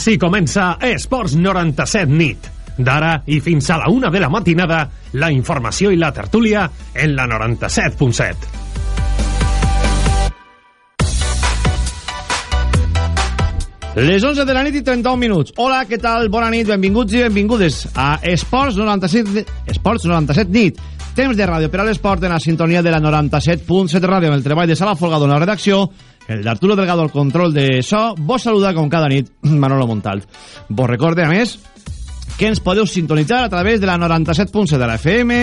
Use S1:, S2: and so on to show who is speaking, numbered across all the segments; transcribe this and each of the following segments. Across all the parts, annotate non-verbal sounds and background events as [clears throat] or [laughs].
S1: Així comença Esports 97 nit. D'ara i fins a la una de la matinada, la informació i la tertúlia en la 97.7.
S2: Les 11 de la nit i 31 minuts. Hola, què tal? Bona nit, benvinguts i benvingudes a Esports 97, Esports 97 nit. Temps de ràdio per a l'esport en la sintonia de la 97.7 ràdio amb el treball de Sala Folgado en la redacció, el d'Arturo Delgado al control de so. Vos saluda com cada nit [clears throat] Manolo Montal. Vos recorde, a més, que ens podeu sintonitzar a través de la 97.7 de la FM,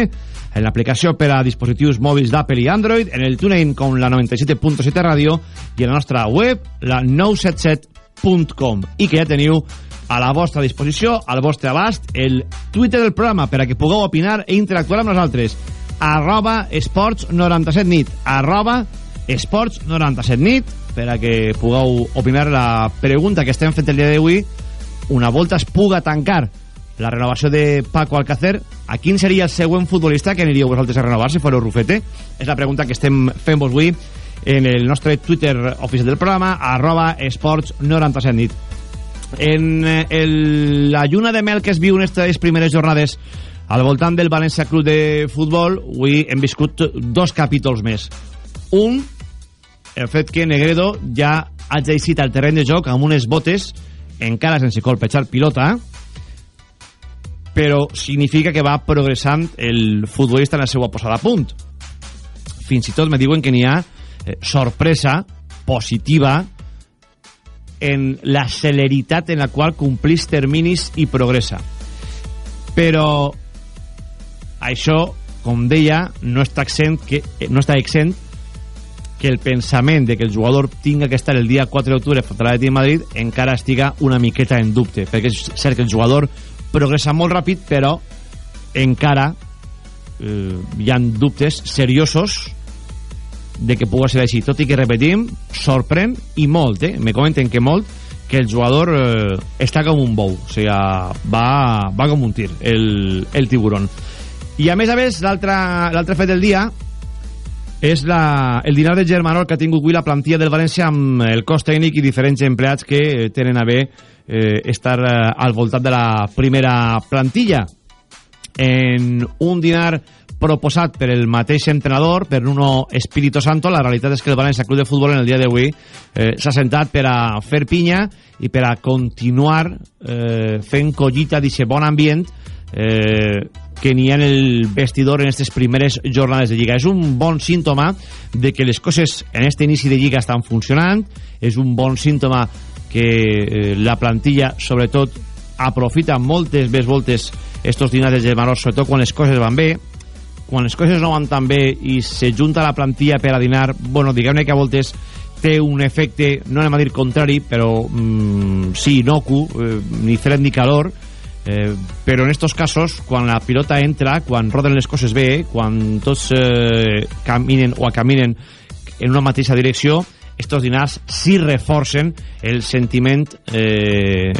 S2: en l'aplicació per a dispositius mòbils d'Apple i Android, en el TuneIn com la 97.7 ràdio i en la nostra web, la 977.com i que ja teniu a la vostra disposició, al vostre abast, el Twitter del programa per a que pugueu opinar i interactuar amb nosaltres. Arroba esports 97 nit. Arroba esports 97 nit per a que pugueu opinar la pregunta que estem fent el dia d'avui una volta es puga tancar la renovació de Paco Alcácer, a quin seria el següent futbolista que aniríeu vosaltres a renovar si fos Rufete? És la pregunta que estem fent-vos avui en el nostre Twitter oficial del programa, arroba esports 97 nit. En el, la lluna de mel que es viu en aquestes primeres jornades al voltant del València Club de Futbol, avui hem viscut dos capítols més. Un, el fet que Negredo ja ha exercit al terreny de joc amb unes botes encara sense colpejar pilota, però significa que va progressant el futbolista en la seva posada a punt. Fins i tot me diuen que n'hi ha eh, sorpresa positiva en la celeritat en la qual complís terminis i progressa. Però això, com deia, no està exent que, no està exent que el pensament de que el jugador tinga que estar el dia 4 d'octubre contra l'Atlètic de Madrid encara estiga una miqueta en dubte, perquè és cert que el jugador progressa molt ràpid, però encara eh, hi han dubtes seriosos de que pugui ser així. Tot i que, repetim, sorprèn i molt, eh? Me comenten que molt, que el jugador eh, està com un bou, o sigui, va, va com un tir, el, el tiburon. I a més a més, l'altre fet del dia és la, el dinar de Germanol que ha tingut avui la plantilla del València amb el cos tècnic i diferents empleats que tenen a bé eh, estar eh, al voltant de la primera plantilla. En un dinar proposat per el mateix entrenador, per Nuno Espíritu Santo, la realitat és que el València Club de Futbol en el dia d'avui eh, s'ha sentat per a fer pinya i per a continuar eh, fent collita d'aquest bon ambient eh, que n'hi ha en el vestidor en aquestes primeres jornades de Lliga. És un bon símptoma de que les coses en aquest inici de Lliga estan funcionant, és un bon símptoma que eh, la plantilla, sobretot, aprofita moltes més voltes estos dinars de Germanós, sobretot quan les coses van bé, quan les coses no van tan bé i se junta la plantilla per a dinar, bueno, diguem-ne que a voltes té un efecte, no anem a dir contrari, però mm, sí, inocu, eh, ni fred ni calor, Eh, però en estos casos, quan la pilota entra, quan roden les coses bé, quan tots eh, caminen o caminen en una mateixa direcció, estos dinars sí reforcen el sentiment eh,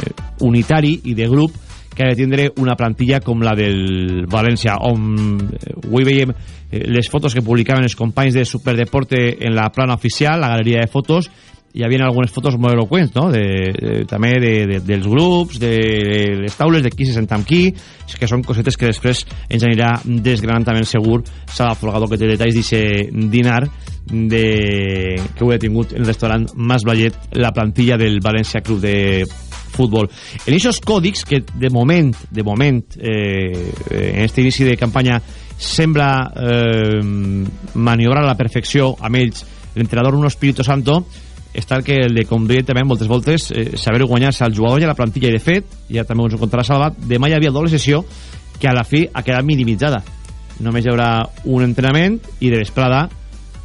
S2: unitari i de grup que ha de tindre una plantilla com la del València, on eh, avui veiem eh, les fotos que publicaven els companys de Superdeporte en la plana oficial, la galeria de fotos, hi havia algunes fotos molt eloquents, no? De, de, també de, de, dels grups, de, de les taules, de qui se senta amb qui, que són cosetes que després ens anirà desgranant també segur Sala Folgado, que té detalls d'aquest dinar de, que ho he tingut en el restaurant Mas Blallet, la plantilla del València Club de Futbol. En aquests còdics que de moment, de moment, eh, en aquest inici de campanya sembla eh, maniobrar a la perfecció amb ells l'entrenador Uno Espíritu Santo, està el que el de com deia també moltes voltes eh, saber guanyar-se al jugador i a la plantilla. I de fet, ja també ens ho contarà Salvat demà hi havia doble sessió que a la fi ha quedat minimitzada. Només hi haurà un entrenament i de vesprada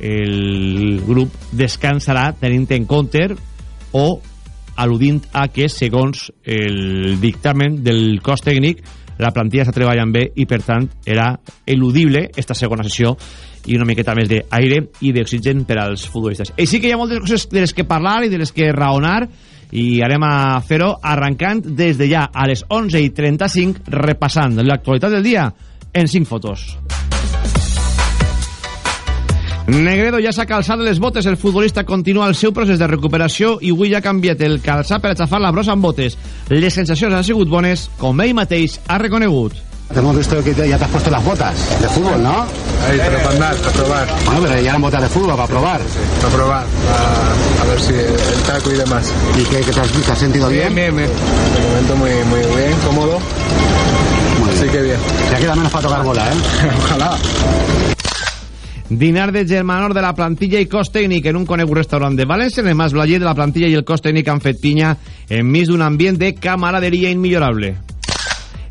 S2: el grup descansarà tenint en compte o al·ludint a que segons el dictamen del cos tècnic la plantilla està treballant bé i per tant era eludible esta segona sessió i una miqueta més d'aire i d'oxigen per als futbolistes. Així que hi ha moltes coses de les que parlar i de les que raonar i anem a fer-ho arrencant des de ja a les 11 i 35 repassant l'actualitat del dia en 5 fotos. Negredo ja s'ha calçat les botes, el futbolista continua el seu procés de recuperació i avui ja ha canviat el calçat per aixafar la brossa amb botes. Les sensacions han sigut bones, com ell mateix ha reconegut.
S3: Hemos visto que ya te has puesto las botas de fútbol, ¿no?
S4: Ahí, pero para andar, para probar.
S3: Bueno, pero ya eran botas de fútbol, para probar.
S4: Para probar, a, a ver si el taco y demás.
S3: ¿Y qué, qué te, has, te has sentido bien?
S4: Bien, bien, bien. De momento muy, muy bien, cómodo.
S3: Muy
S4: Así que bien.
S3: Ya queda menos para tocar bola, ¿eh? [laughs]
S4: Ojalá.
S2: Dinar de germanor de la plantilla i cos tècnic en un conegut restaurant de València. El Mas Blayer de la plantilla i el cos tècnic han fet pinya enmig d'un ambient de camaraderia immillorable.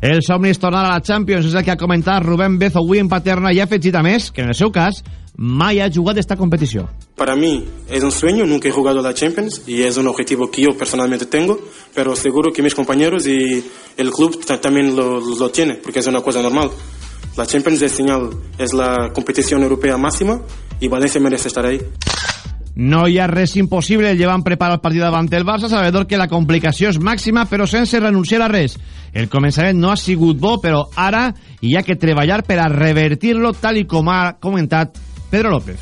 S2: El somni és tornar a la Champions, és el que ha comentat Rubén Bezo avui en Paterna i ha afegit a més que en el seu cas mai ha jugat esta competició.
S5: Para mí es un sueño, nunca he jugado la Champions y es un objetivo que yo personalmente tengo, pero seguro que mis compañeros y el club ta- también lo, lo tiene, porque es una cosa normal. La Champions es señal, es la competición europea máxima y Valencia merece estar ahí.
S2: No hi res impossible, el llevant prepara el partit davant el Barça, sabedor que la complicació és màxima, però sense renunciar a res. El començament no ha sigut bo, però ara hi ha que treballar per a revertir-lo, tal i com ha comentat Pedro López.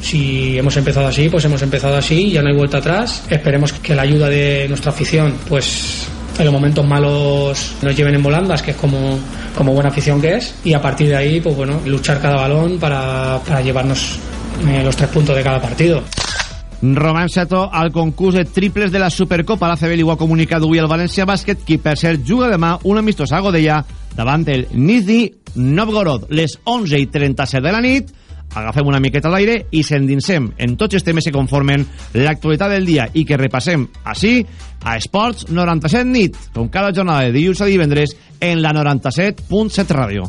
S6: Si hemos empezado así, pues hemos empezado así, ya no hay vuelta atrás. Esperemos que la ayuda de nuestra afición, pues en los momentos malos nos lleven en volandas, que es como, como buena afición que es, y a partir de ahí, pues bueno, luchar cada balón para, para llevarnos eh, los tres puntos de cada partido.
S2: Roman Sato al concurs de triples de la Supercopa. La CB li ho ha comunicat avui el València Bàsquet, qui per cert juga demà un amistós a Godella davant el Nizhny Novgorod. Les 11 i 37 de la nit, agafem una miqueta d'aire i s'endinsem en tots els temes que conformen l'actualitat del dia i que repassem així a Esports 97 nit, com cada jornada de dilluns a divendres en la 97.7 ràdio.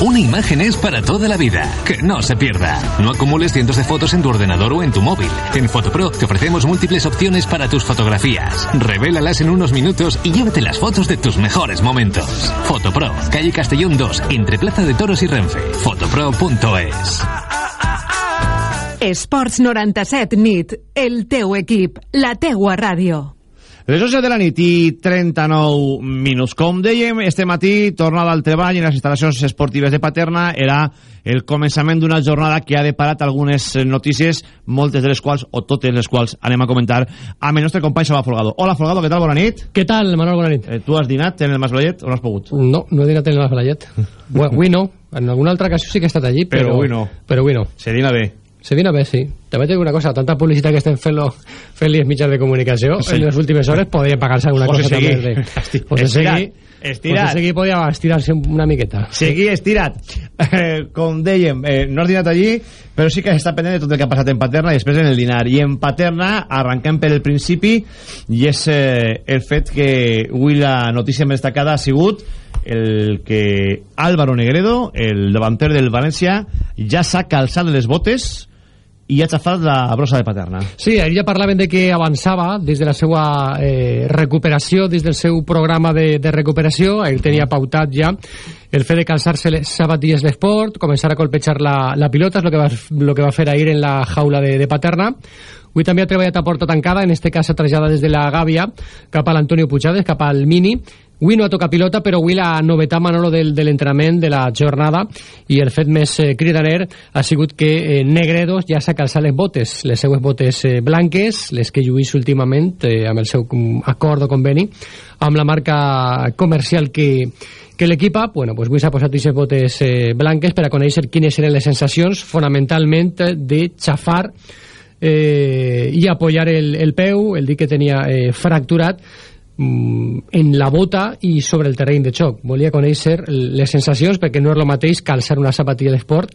S7: Una imagen es para toda la vida. Que no se pierda. No acumules cientos de fotos en tu ordenador o en tu móvil. En Fotopro te ofrecemos múltiples opciones para tus fotografías. Revélalas en unos minutos y llévate las fotos de tus mejores momentos. Fotopro, calle Castellón 2, entre Plaza de Toros y Renfe. Fotopro.es.
S8: Esports 97 nit, el teu equip, la teua ràdio.
S2: Les 11 de la nit i 39 minuts. Com dèiem, este matí, tornada al treball en les instal·lacions esportives de Paterna era el començament d'una jornada que ha deparat algunes notícies, moltes de les quals, o totes les quals, anem a comentar amb el nostre company Salva Folgado. Hola, Folgado, què tal? Bona nit.
S9: Què tal, Manuel? Bona nit.
S2: Eh, tu has dinat en el Masblayet o no has pogut?
S9: No, no he dinat en el Masblayet. [laughs] Avui no. En alguna altra ocasió sí que he estat allí, però...
S2: Però avui no.
S9: Però avui no.
S2: Se dina bé.
S9: Se dina bé, sí. També dic una cosa, tanta publicitat que estem fent-li els mitjans de comunicació
S2: Sí.
S9: en les últimes hores podria pagar-se alguna
S2: José
S9: cosa
S2: Seguí.
S9: també. De... José Seguí,
S2: estirat.
S9: José Seguí podia estirar-se una miqueta.
S2: Seguir estirat. Eh, com dèiem, eh, no has dinat allí, però sí que està pendent de tot el que ha passat en Paterna i després en el dinar. I en Paterna arrenquem per el principi i és eh, el fet que avui la notícia més destacada ha sigut el que Álvaro Negredo, el davanter del València, ja s'ha calçat les botes i ha xafat la brossa de Paterna.
S9: Sí, ahir ja parlaven de que avançava des de la seva eh, recuperació, des del seu programa de, de recuperació. Ahir tenia pautat ja el fet de calçar-se les sabatilles d'esport, començar a colpejar la, la pilota, és el que, va, lo que va fer ahir en la jaula de, de Paterna. Avui també ha treballat a porta tancada, en este cas s'ha traslladat des de la Gàbia cap a l'Antonio Puigades, cap al Mini. Avui no ha tocat pilota, però avui la novetat, Manolo, del, de l'entrenament de la jornada i el fet més eh, cridaner ha sigut que eh, Negredos ja s'ha calçat les botes, les seues botes eh, blanques, les que lluís últimament eh, amb el seu acord o conveni amb la marca comercial que, que l'equipa, bueno, pues avui s'ha posat aquestes botes eh, blanques per a conèixer quines eren les sensacions, fonamentalment de xafar eh, i apoyar el, el peu, el dit que tenia eh, fracturat, en la bota i sobre el terreny de xoc. Volia conèixer les sensacions perquè no és el mateix calçar una sapatilla d'esport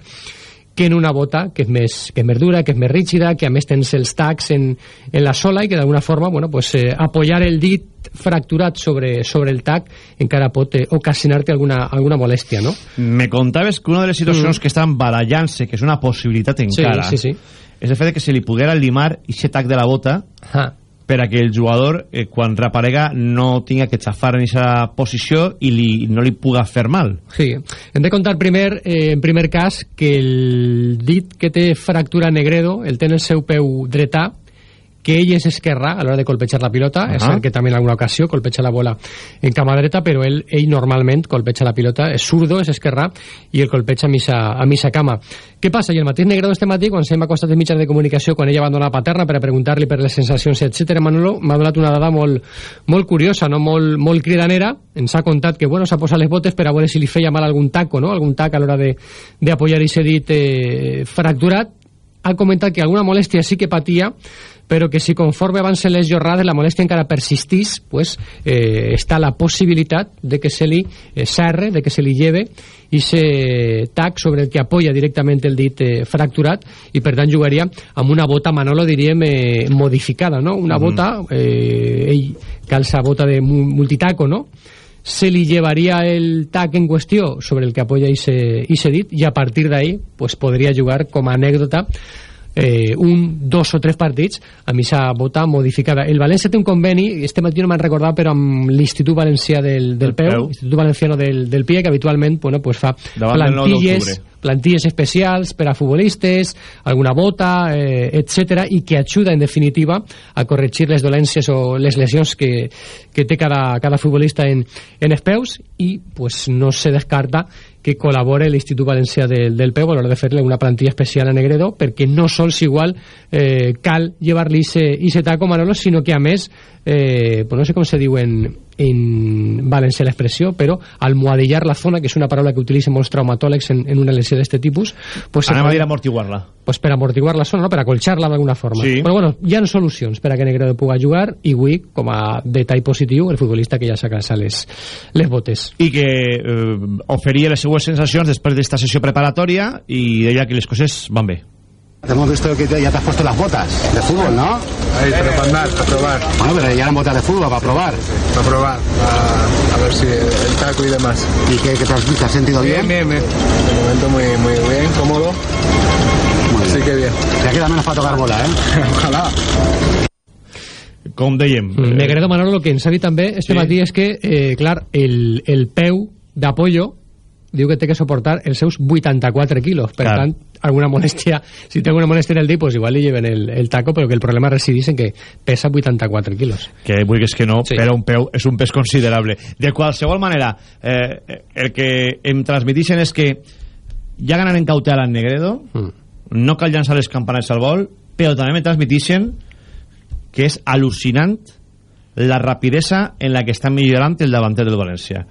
S9: que en una bota que és més, que és més dura, que és més rígida, que a més tens els tacs en, en la sola i que d'alguna forma bueno, pues, eh, apoyar el dit fracturat sobre, sobre el tac encara pot eh, ocasionar-te alguna, alguna molèstia, no?
S2: Me contaves que una de les situacions mm. que estan barallant-se, que és una possibilitat encara,
S9: sí, sí, sí.
S2: és el fet que se li poguera limar aquest tac de la bota
S9: ah
S2: per a que el jugador, eh, quan reaparega, no tinga que xafar en aquesta posició i li, no li puga fer mal.
S9: Sí. Hem de contar primer, eh, en primer cas, que el dit que té fractura Negredo el té en el seu peu dretà, que ell és esquerra a l'hora de colpejar la pilota, uh -huh. és cert que també en alguna ocasió colpeja la bola en cama dreta, però ell, ell normalment colpeja la pilota, és zurdo, és esquerra, i el colpeja a missa, a missa cama. Què passa? I el mateix Negredo este matí, quan s'hem acostat de mitjans de comunicació, quan ella abandona la paterna per a preguntar-li per les sensacions, etc. Manolo m'ha donat una dada molt, molt curiosa, no? molt, molt cridanera, ens ha contat que bueno, s'ha posat les botes per a veure si li feia mal algun taco, no? algun tac a l'hora d'apoyar i dit eh, fracturat, ha comentat que alguna molèstia sí que patia, però que si conforme avancen les jornades la molèstia encara persistís, pues, eh, està la possibilitat de que se li eh, serre, de que se li lleve i se tac sobre el que apoya directament el dit eh, fracturat i per tant jugaria amb una bota, Manolo, diríem, eh, modificada, no? Una mm. bota, eh, ell calça bota de multitaco, no? se li llevaria el tac en qüestió sobre el que apoya i se dit i a partir d'ahí pues, podria jugar com a anècdota eh, un, dos o tres partits a missa vota modificada. El València té un conveni, este matí no m'han recordat, però amb l'Institut Valencià del, del, Peu, Peu. Institut Valenciano del, del PIE, que habitualment bueno, pues fa Davant plantilles plantilles especials per a futbolistes, alguna bota, eh, etc i que ajuda en definitiva a corregir les dolències o les lesions que, que té cada, cada futbolista en, en els peus i pues, no se descarta que col·labore l'Institut Valencià del, del Peu a l'hora de fer-li una plantilla especial a Negredo perquè no sols igual eh, cal llevar-li i taco Manolo, sinó que a més eh, pues no sé com se diu en, en valencià l'expressió, però almohadillar la zona, que és una paraula que utilitzen molts traumatòlegs en, en una lesió d'aquest tipus
S2: pues anem a dir amortiguar-la
S9: pues per amortiguar la zona, no? per acolxar-la d'alguna forma sí. però bueno, hi ha solucions per a que Negredo pugui jugar i avui, com a detall positiu el futbolista que ja s'ha calçat les, les botes
S2: i que eh, oferia les seues sensacions després d'esta sessió preparatòria i deia que les coses van bé
S3: Hemos visto que ya te has puesto las botas de fútbol, ¿no?
S4: Ahí, pero para andar, para probar.
S3: Bueno, pero ya eran botas de fútbol, para probar.
S4: Para probar, a, a ver si el taco y demás.
S3: ¿Y qué, qué te, has, te has sentido bien?
S4: Bien, bien, bien. De momento muy, muy bien, cómodo. Muy Así bien. que bien.
S3: Ya queda menos para tocar bola, ¿eh? [laughs]
S4: Ojalá.
S2: Com dèiem...
S9: Mm, Negredo Manolo, el que ens ha dit també este sí. matí és que, eh, clar, el, el peu d'Apollo diu que té que suportar els seus 84 quilos. Per clar. tant, alguna molèstia, [laughs] si té alguna molèstia en el dit, pues igual li lleven el, el taco, però que el problema residís en que pesa 84 quilos.
S2: Que vulguis que no, sí. però un peu és un pes considerable. De qualsevol manera, eh, el que em transmitixen és que ja ganen en cautela en Negredo, mm. no cal llançar les campanades al vol, però també me transmitixen que és al·lucinant la rapidesa en la que està millorant el davanter del València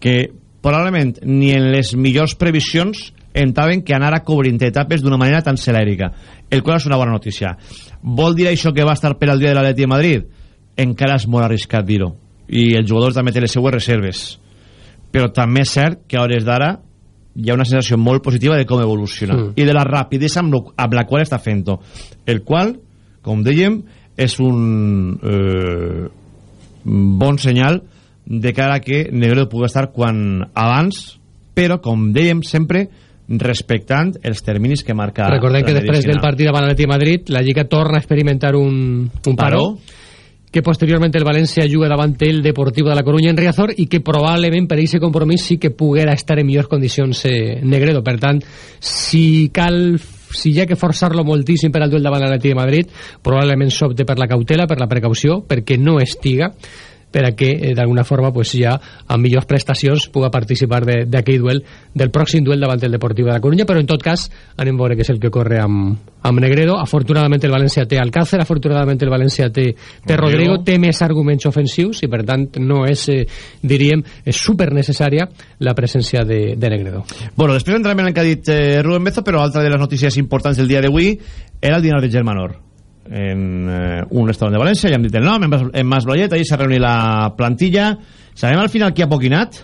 S2: que probablement ni en les millors previsions entraven que anara cobrint etapes d'una manera tan celèrica, el qual és una bona notícia. Vol dir això que va estar per al dia de l'Atleti de Madrid? Encara és molt arriscat dir-ho. I el jugador també té les seues reserves. Però també és cert que a hores d'ara hi ha una sensació molt positiva de com evoluciona mm. i de la rapidesa amb, lo, amb la qual està fent-ho. El qual, com dèiem, és un eh, bon senyal de cara a que Negredo pugui estar quan abans, però, com dèiem sempre, respectant els terminis que marca
S9: Recordem que després del partit davant l'Atleti Madrid la Lliga torna a experimentar un, un paró, que posteriorment el València juga davant el Deportivo de la Coruña en Riazor i que probablement per aquest compromís sí que poguera estar en millors condicions eh, Negredo. Per tant, si cal si hi ha que forçar-lo moltíssim per al duel davant l'Atleti de Madrid, probablement s'opte per la cautela, per la precaució, perquè no estiga per a que eh, d'alguna forma pues, ja amb millors prestacions puga participar d'aquell duel del pròxim duel davant el Deportiu de la Coruña però en tot cas anem a veure què és el que corre amb, amb Negredo. Afortunadament el València té Alcácer afortunadament el València té, té Rodrigo. Té més arguments ofensius i per tant no és eh, diríem és super necessària la presència de, de Negredo.
S2: Bueno, després entrarem en el que ha dit eh, Rubén Bezo però altra de les notícies importants del dia d'avui era el dinar de Germanor en eh, un restaurant de València, ja hem dit el nom, en, en Mas Bloyet, ahir s'ha reunit la plantilla. Sabem al final qui ha poquinat?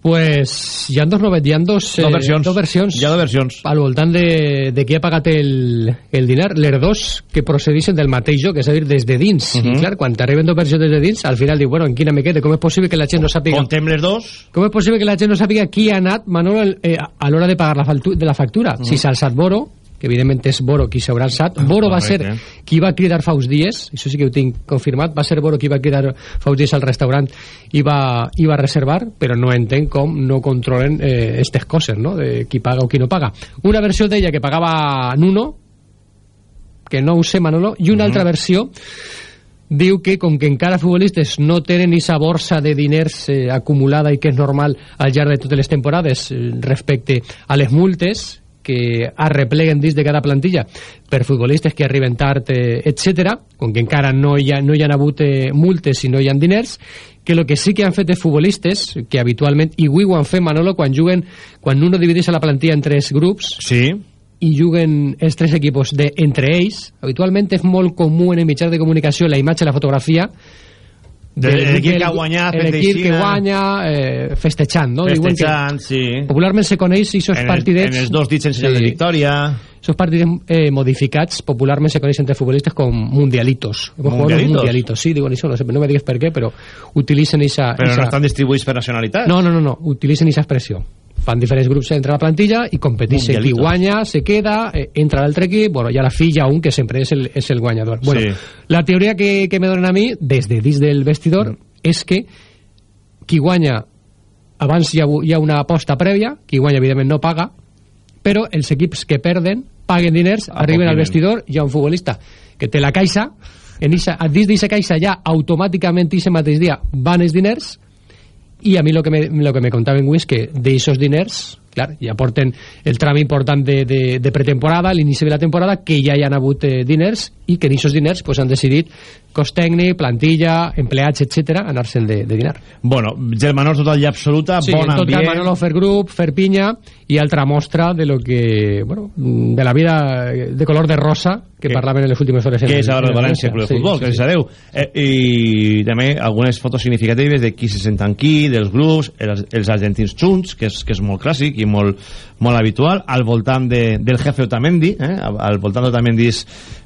S9: Pues hi ha dos, novet, hi ha dos,
S2: Dos versions.
S9: dos versions.
S2: Hi ha dos versions.
S9: Al voltant de, de qui ha pagat el, el dinar, les dos que procedixen del mateix joc, és a dir, des de dins.
S2: Mhm.
S9: I clar, quan t'arriben dos versions des de dins, al final diu, bueno, en quina me quede? Com és possible que la gent no sàpiga...
S2: Contem les dos.
S9: Com és possible que la gent no sàpiga qui ha anat, Manolo, eh, a l'hora de pagar la, de la factura?
S2: Mhm.
S9: Si s'ha alçat Boro, que evidentment és Boro qui s'haurà alçat. Boro va ser qui va cridar fa uns dies, això sí que ho tinc confirmat, va ser Boro qui va cridar fa uns dies al restaurant i va, i va reservar, però no entenc com no controlen eh, aquestes coses, no?, de qui paga o qui no paga. Una versió d'ella que pagava Nuno, que no ho sé, Manolo, i una altra versió diu que com que encara futbolistes no tenen aquesta borsa de diners eh, acumulada i que és normal al llarg de totes les temporades eh, respecte a les multes que arrepleguen dins de cada plantilla per futbolistes que arriben tard, eh, etc. Com que encara no hi, ha, no hi han hagut eh, multes i no hi ha diners, que el que sí que han fet els futbolistes, que habitualment, i avui ho han fet, Manolo, quan juguen, quan uno divideix la plantilla en tres grups,
S2: sí.
S9: i juguen els tres equipos de, entre ells, habitualment és molt comú en el mitjà de comunicació la imatge i la fotografia
S2: De l'equip que ha guanyat,
S9: l'equip que guanya eh, festejant no?
S2: Festejant, sí.
S9: popularment se coneix
S2: el,
S9: partidets
S2: en els dos dits en senyal de victòria.
S9: esos partidets eh, modificats popularment se coneixen entre futbolistes com mundialitos hemos jugado los
S2: ¿Mundialitos?
S9: mundialitos sí, diuen això, no, sé, no me digues per què però utilitzen esa,
S2: Però
S9: esa...
S2: no estan distribuïts per nacionalitat.
S9: No, no, no, no, utilitzen aquesta expressió. Fan diferents grups entre la plantilla i competeixen. Qui guanya se queda, eh, entra l'altre equip, bueno, i a la fi hi ha un que sempre és el, és el guanyador. Bueno,
S2: Sí.
S9: la teoria que, que me donen a mi, des de dins del vestidor, és que qui guanya, abans hi ha, hi ha una aposta prèvia, qui guanya evidentment no paga, però els equips que perden paguen diners,
S2: A
S9: arriben al vestidor, hi ha un futbolista que té la caixa, en ixa, dins d'aquesta caixa ja automàticament aquest mateix dia van els diners i a mi lo que me, lo que me contaven avui és que d'aixòs diners clar, ja porten el tram important de, de, de pretemporada, l'inici de la temporada que ja hi han hagut eh, diners i que en aquests diners pues, han decidit cost tècnic, plantilla, empleats, etc anar-se'n de, de dinar.
S2: Bueno, germanor total i absoluta,
S9: Sí,
S2: bon
S9: en tot cas,
S2: ambient.
S9: Manolo fer grup, fer pinya i altra mostra de lo que, bueno, de la vida de color de rosa que,
S2: Que-
S9: parlaven en les últimes hores.
S2: que és ara el València Club de
S9: Sí,
S2: Futbol,
S9: sí,
S2: gràcies
S9: sí.
S2: a Déu. Eh, I també algunes fotos significatives de qui se senten qui, dels grups, els, els argentins junts, que és, que és molt clàssic i molt, molt habitual, al voltant de, del jefe Otamendi, eh, al voltant d'Otamendi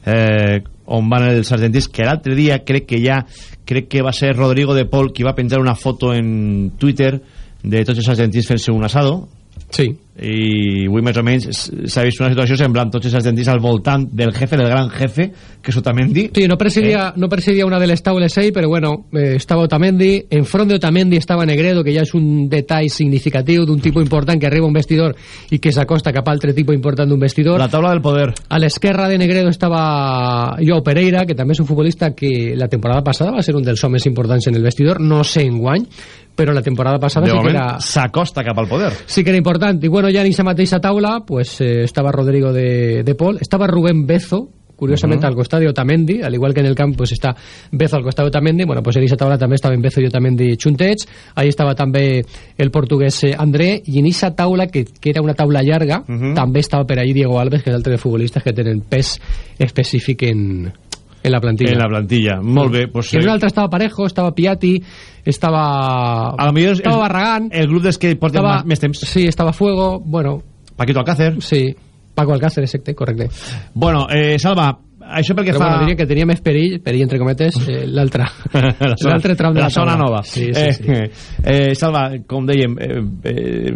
S2: eh, on van els argentins, que l'altre dia crec que ja, crec que va ser Rodrigo de Paul qui va penjar una foto en Twitter de tots els argentins fent-se un asado,
S9: Sí.
S2: I avui més o menys s'ha vist una situació semblant. Tots els argentins al voltant del jefe, del gran jefe que és Otamendi.
S9: Sí, no presidia, no presidia una de les taules ahí, però bueno, eh, estava Otamendi, en front de Otamendi estava Negredo, que ja és un detall significatiu d'un tipus important que arriba un vestidor i que s'acosta cap a altre tipus important d'un vestidor.
S2: la taula del poder.
S9: A l'esquerra de Negredo estava Joao Pereira, que també és un futbolista que la temporada passada va ser un dels homes importants en el vestidor, no sé en guany, però la temporada passada
S2: de
S9: sí que era,
S2: s'acosta cap al poder.
S9: Sí que era important. I bueno, ja en aquesta mateixa taula pues, eh, estava Rodrigo de, de Pol, estava Rubén Bezo, curiosamente
S2: Ujú.
S9: al costado de Otamendi, al igual que en el camp pues está Bezo al costado de Otamendi, bueno, pues en esa taula també estaven Bezo i Otamendi xuntets, ahí estava també el portuguès eh, André, i en esa taula, que, que era una taula llarga,
S2: Ujú.
S9: també estava per ahí Diego Alves, que és altre dels futbolistes que tenen pes específic en, en la plantilla.
S2: en la plantilla. Molt bé pues,
S9: en
S2: eh,
S9: un altre estava Parejo, estava Piatti, estava...
S2: a lo millor
S9: estava
S2: el,
S9: Barragán,
S2: el grup dels que porten
S9: estava,
S2: més, més temps.
S9: Sí, estava Fuego, bueno,
S2: Paquito Alcácer.
S9: Sí, Paco Alcácer, exacte, correcte.
S2: bueno, eh, Salva això perquè
S9: Però
S2: fa
S9: bueno, diria que tenia més perill, perill entre cometes, eh, l'altre [laughs] l'altre tram de la,
S2: la zona nova
S9: Sí, sí, sí.
S2: Eh, [laughs] eh, Salva, com dèiem eh, eh,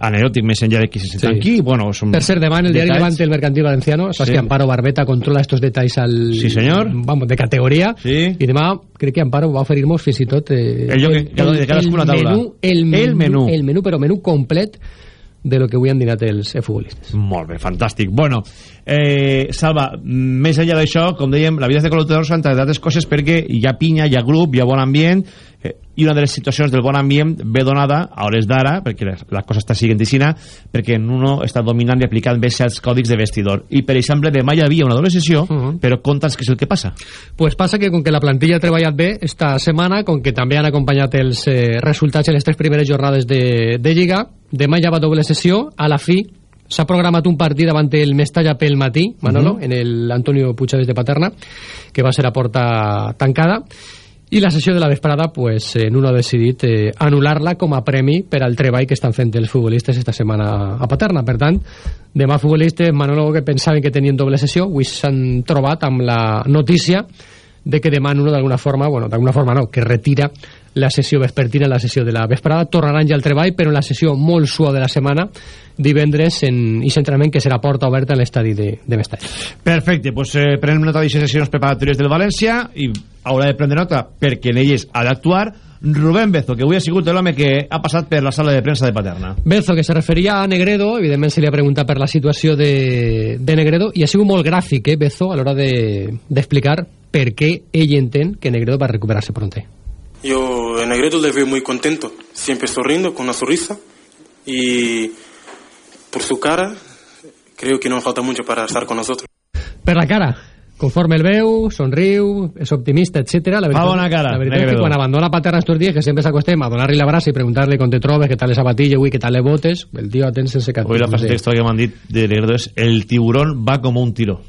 S2: anecdòtic més enllà de qui se
S9: Sí.
S2: aquí bueno, són
S9: Per cert, demà en el diari
S2: detalls.
S9: Levante el Mercantil Valenciano, saps
S2: Sí.
S9: que Amparo Barbeta controla estos detalls al...
S2: Sí, senyor.
S9: Vamos, de categoria.
S2: Sí.
S9: I demà crec que Amparo va oferir-nos fins i tot... Eh,
S2: El lloc que- de cadascuna taula.
S9: menú, el, menú,
S2: El menú.
S9: El menú, però menú complet de lo que avui han dinat els futbolistes.
S2: Molt bé, fantàstic. Bueno, eh, Salva, més enllà d'això, com dèiem, la vida és de rosa, entre d'altres coses, perquè hi ha pinya, hi ha grup, hi ha bon ambient, eh, i una de les situacions del bon ambient ve donada a hores d'ara, perquè la, la cosa està siguent aixina, perquè Nuno està dominant i aplicant bé certs còdics de vestidor. I, per exemple, demà hi havia una doble sessió,
S9: Mhm.
S2: però conta'ns què és el que passa.
S9: Pues passa que com que la plantilla ha treballat bé esta setmana, com que també han acompanyat els eh, resultats en les tres primeres jornades de, de Lliga, demà ja va doble sessió, a la fi s'ha programat un partit davant el Mestalla pel matí, Manolo, uh -huh. en el Antonio Puigades de Paterna, que va ser a porta tancada, i la sessió de la vesprada, pues, eh, Nuno ha decidit eh, anul·lar-la com a premi per al treball que estan fent els futbolistes esta setmana a Paterna. Per tant, demà futbolistes, Manolo, que pensaven que tenien doble sessió, avui s'han trobat amb la notícia de que demà Nuno d'alguna forma, bueno, d'alguna forma no, que retira la sessió vespertina, la sessió de la vesprada, tornaran ja al treball, però en la sessió molt suau de la setmana, divendres en i entrenament que serà porta oberta en l'estadi de, de Mestalla.
S2: Perfecte, doncs eh, prenem nota d'aquestes sessions preparatòries del València i haurà de prendre nota perquè en elles ha d'actuar Rubén Bezo, que avui ha sigut l'home que ha passat per la sala de premsa de Paterna.
S9: Bezo, que se referia a Negredo, evidentment se li ha preguntat per la situació de, de Negredo, i ha sigut molt gràfic, eh, Bezo, a l'hora d'explicar de, per què ell entén que Negredo va recuperar-se pronto.
S5: Yo en Negredo le veo muy contento, siempre sonriendo, con una sonrisa, y por su cara, creo que no falta mucho para estar con nosotros.
S9: Per la cara, conforme el veu, somriu, és optimista, etc. La
S2: veritat, Fa bona cara,
S9: la veritat és que quan abandona Paterna estos dies, que sempre s'acostem a donar-li l'abraç i preguntar-li com te trobes, què tal les zapatilles, avui, què tal les botes, el tio atén sense cap...
S2: Avui la frase textual que m'han dit de Negredo és el tiburón va com un tiro.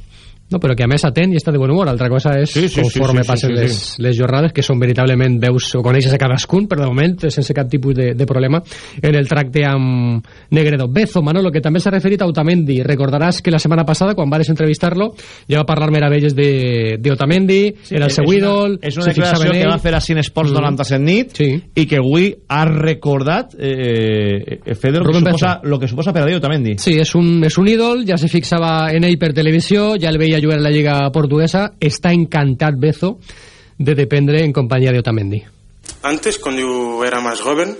S9: No, però que a més atén i està de bon humor. Altra cosa és, sí, sí, conforme sí, sí, passen sí, sí, les, sí. les jornades, que són veritablement veus o coneixes a cadascun, per de moment, sense cap tipus de, de problema, en el tracte amb Negredo. Bezo, Manolo, que també s'ha referit a Otamendi. Recordaràs que la setmana passada, quan vares entrevistar-lo, ja va parlar meravelles d'Otamendi, sí, era el seu ídol...
S2: És una declaració que va fer a Cine Sports mm. 97 nit sí. i que avui ha recordat eh, eh, Fede, lo que, suposa, lo que suposa per a Otamendi.
S9: Sí, és un, és un ídol, ja se fixava en ell per televisió, ja el veia jugar en la Liga Portuguesa, está encantado Bezo de depender en compañía de Otamendi.
S5: Antes, cuando yo era más joven,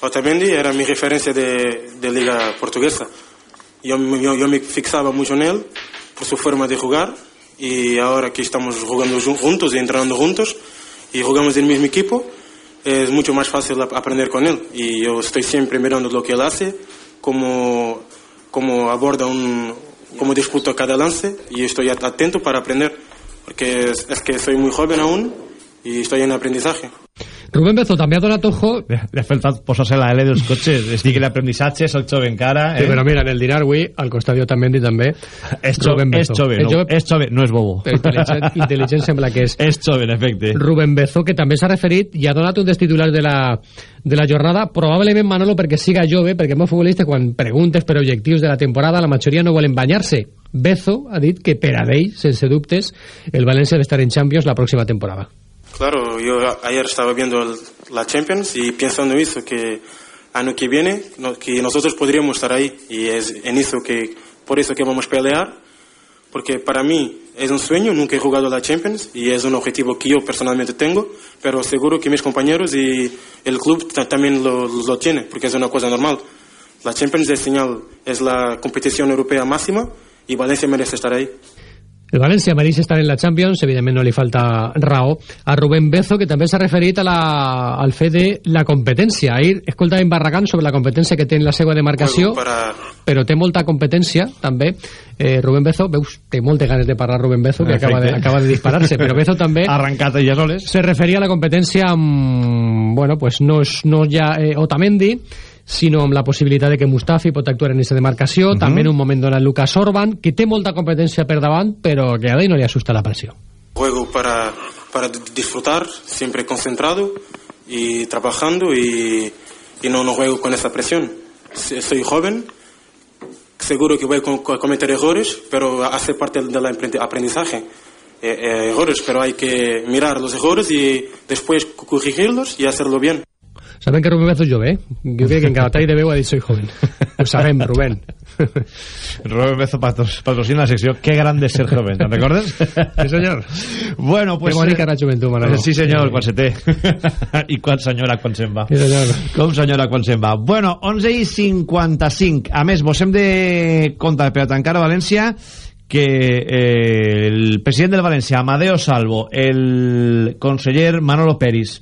S5: Otamendi era mi referencia de, de Liga Portuguesa. Yo, yo, yo, me fixaba mucho en él por su forma de jugar y ahora que estamos jugando juntos y entrenando juntos y jugamos en el mismo equipo, es mucho más fácil aprender con él. Y yo estoy siempre mirando lo que él hace, cómo, cómo aborda un, cómo disputo cada lance y estoy atento para aprender, porque es, es que soy muy joven aún y estoy en aprendizaje.
S9: Rubén Bezo també ha donat ojo...
S2: Li ha faltat posar-se la L dels cotxes. Estic en l'aprenditzatge, soc jove encara...
S9: Eh? Sí, però mira, en el dinar avui, al costat d'Otamendi també...
S2: És jove, és jove, no, jove, és jove, no és bobo.
S9: Intel·ligent, [laughs] intel·ligent sembla que és.
S2: És jove, en efecte.
S9: Rubén Bezo, que també s'ha referit i ha donat un dels titulars de la, de la jornada, probablement Manolo perquè siga jove, perquè el meu futbolista, quan preguntes per objectius de la temporada, la majoria no volen banyar-se. Bezo ha dit que per a ell, sense dubtes, el València ha d'estar en Champions la pròxima temporada.
S5: Claro, yo ayer estaba viendo la Champions y pensando en eso, que año que viene, que nosotros podríamos estar ahí. Y es en eso que, por eso que vamos a pelear, porque para mí es un sueño, nunca he jugado la Champions y es un objetivo que yo personalmente tengo, pero seguro que mis compañeros y el club también lo, lo tiene, porque es una cosa normal. La Champions es señal, es la competición europea máxima y Valencia merece estar ahí.
S9: El València mereix estar en la Champions, evidentment no li falta raó. A Rubén Bezo, que també s'ha referit a la, al fet de la competència. Ahir escoltàvem Barragán sobre la competència que té en la seva demarcació, bueno, para... però té molta competència, també. Eh, Rubén Bezo, veus, té moltes ganes de parlar Rubén Bezo, que acaba de, acaba de disparar-se, [laughs] però Bezo també...
S2: Arrencat ja soles.
S9: Se referia a la competència amb... Bueno, pues no, és, no ja eh, Otamendi, sinó amb la possibilitat de que Mustafi pot actuar en aquesta demarcació, uh -huh. també en un moment donat Lucas Orban, que té molta competència per davant, però que a ell no li asusta la pressió.
S5: Juego para, para disfrutar, siempre concentrado y trabajando y, y no, no juego con esa presión. Soy joven, seguro que voy a cometer errores, pero hace parte del aprendizaje. Eh, eh, errores, pero hay que mirar los errores y después corregirlos y hacerlo bien.
S9: Saben que Rubén Bezo és jove, eh? Jo crec que en cada tall de veu ha dit soy joven. Ho sabem, Rubén. [laughs]
S2: Rubén Bezo patrocina la secció Qué grande es ser joven, ¿te recordes?
S9: Sí, senyor.
S2: Bueno, pues...
S9: Qué bonica la joventut, Manolo.
S2: Sí, senyor, quan se té. [laughs] I quan senyora, quan se'n va.
S9: Sí, senyor.
S2: Com senyora, quan se'n va. Bueno, 11 i 55. A més, vos hem de comptar per a tancar a València que eh, el president del València, Amadeo Salvo, el conseller Manolo Peris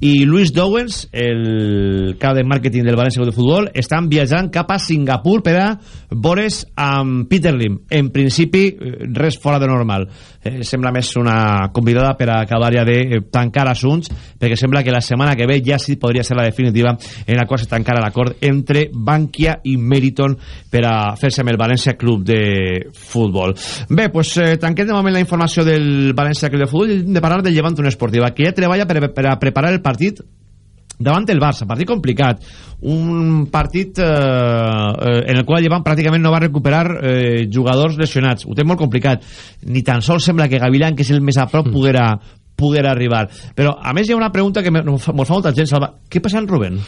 S2: i Luis Dowens, el cap de màrqueting del València de Futbol, estan viatjant cap a Singapur per a veure's amb Peter Lim. En principi, eh, res fora de normal. Eh, sembla més una convidada per a acabar ja de eh, tancar assunts, perquè sembla que la setmana que ve ja sí podria ser la definitiva en la qual se tancarà l'acord entre Bankia i Meriton per a fer-se amb el València Club de Futbol. Bé, pues, eh, tanquem de moment la informació del València Club de Futbol i de parlar del Llevant Unió Esportiva, que ja treballa per, per a preparar el partit davant el Barça, partit complicat un partit eh, eh, en el qual Llevant pràcticament no va recuperar eh, jugadors lesionats, ho té molt complicat ni tan sols sembla que Gavilán que és el més a prop mm. poguera, poguera arribar però a més hi ha una pregunta que ens fa molta gent Salva. què passa en Rubén?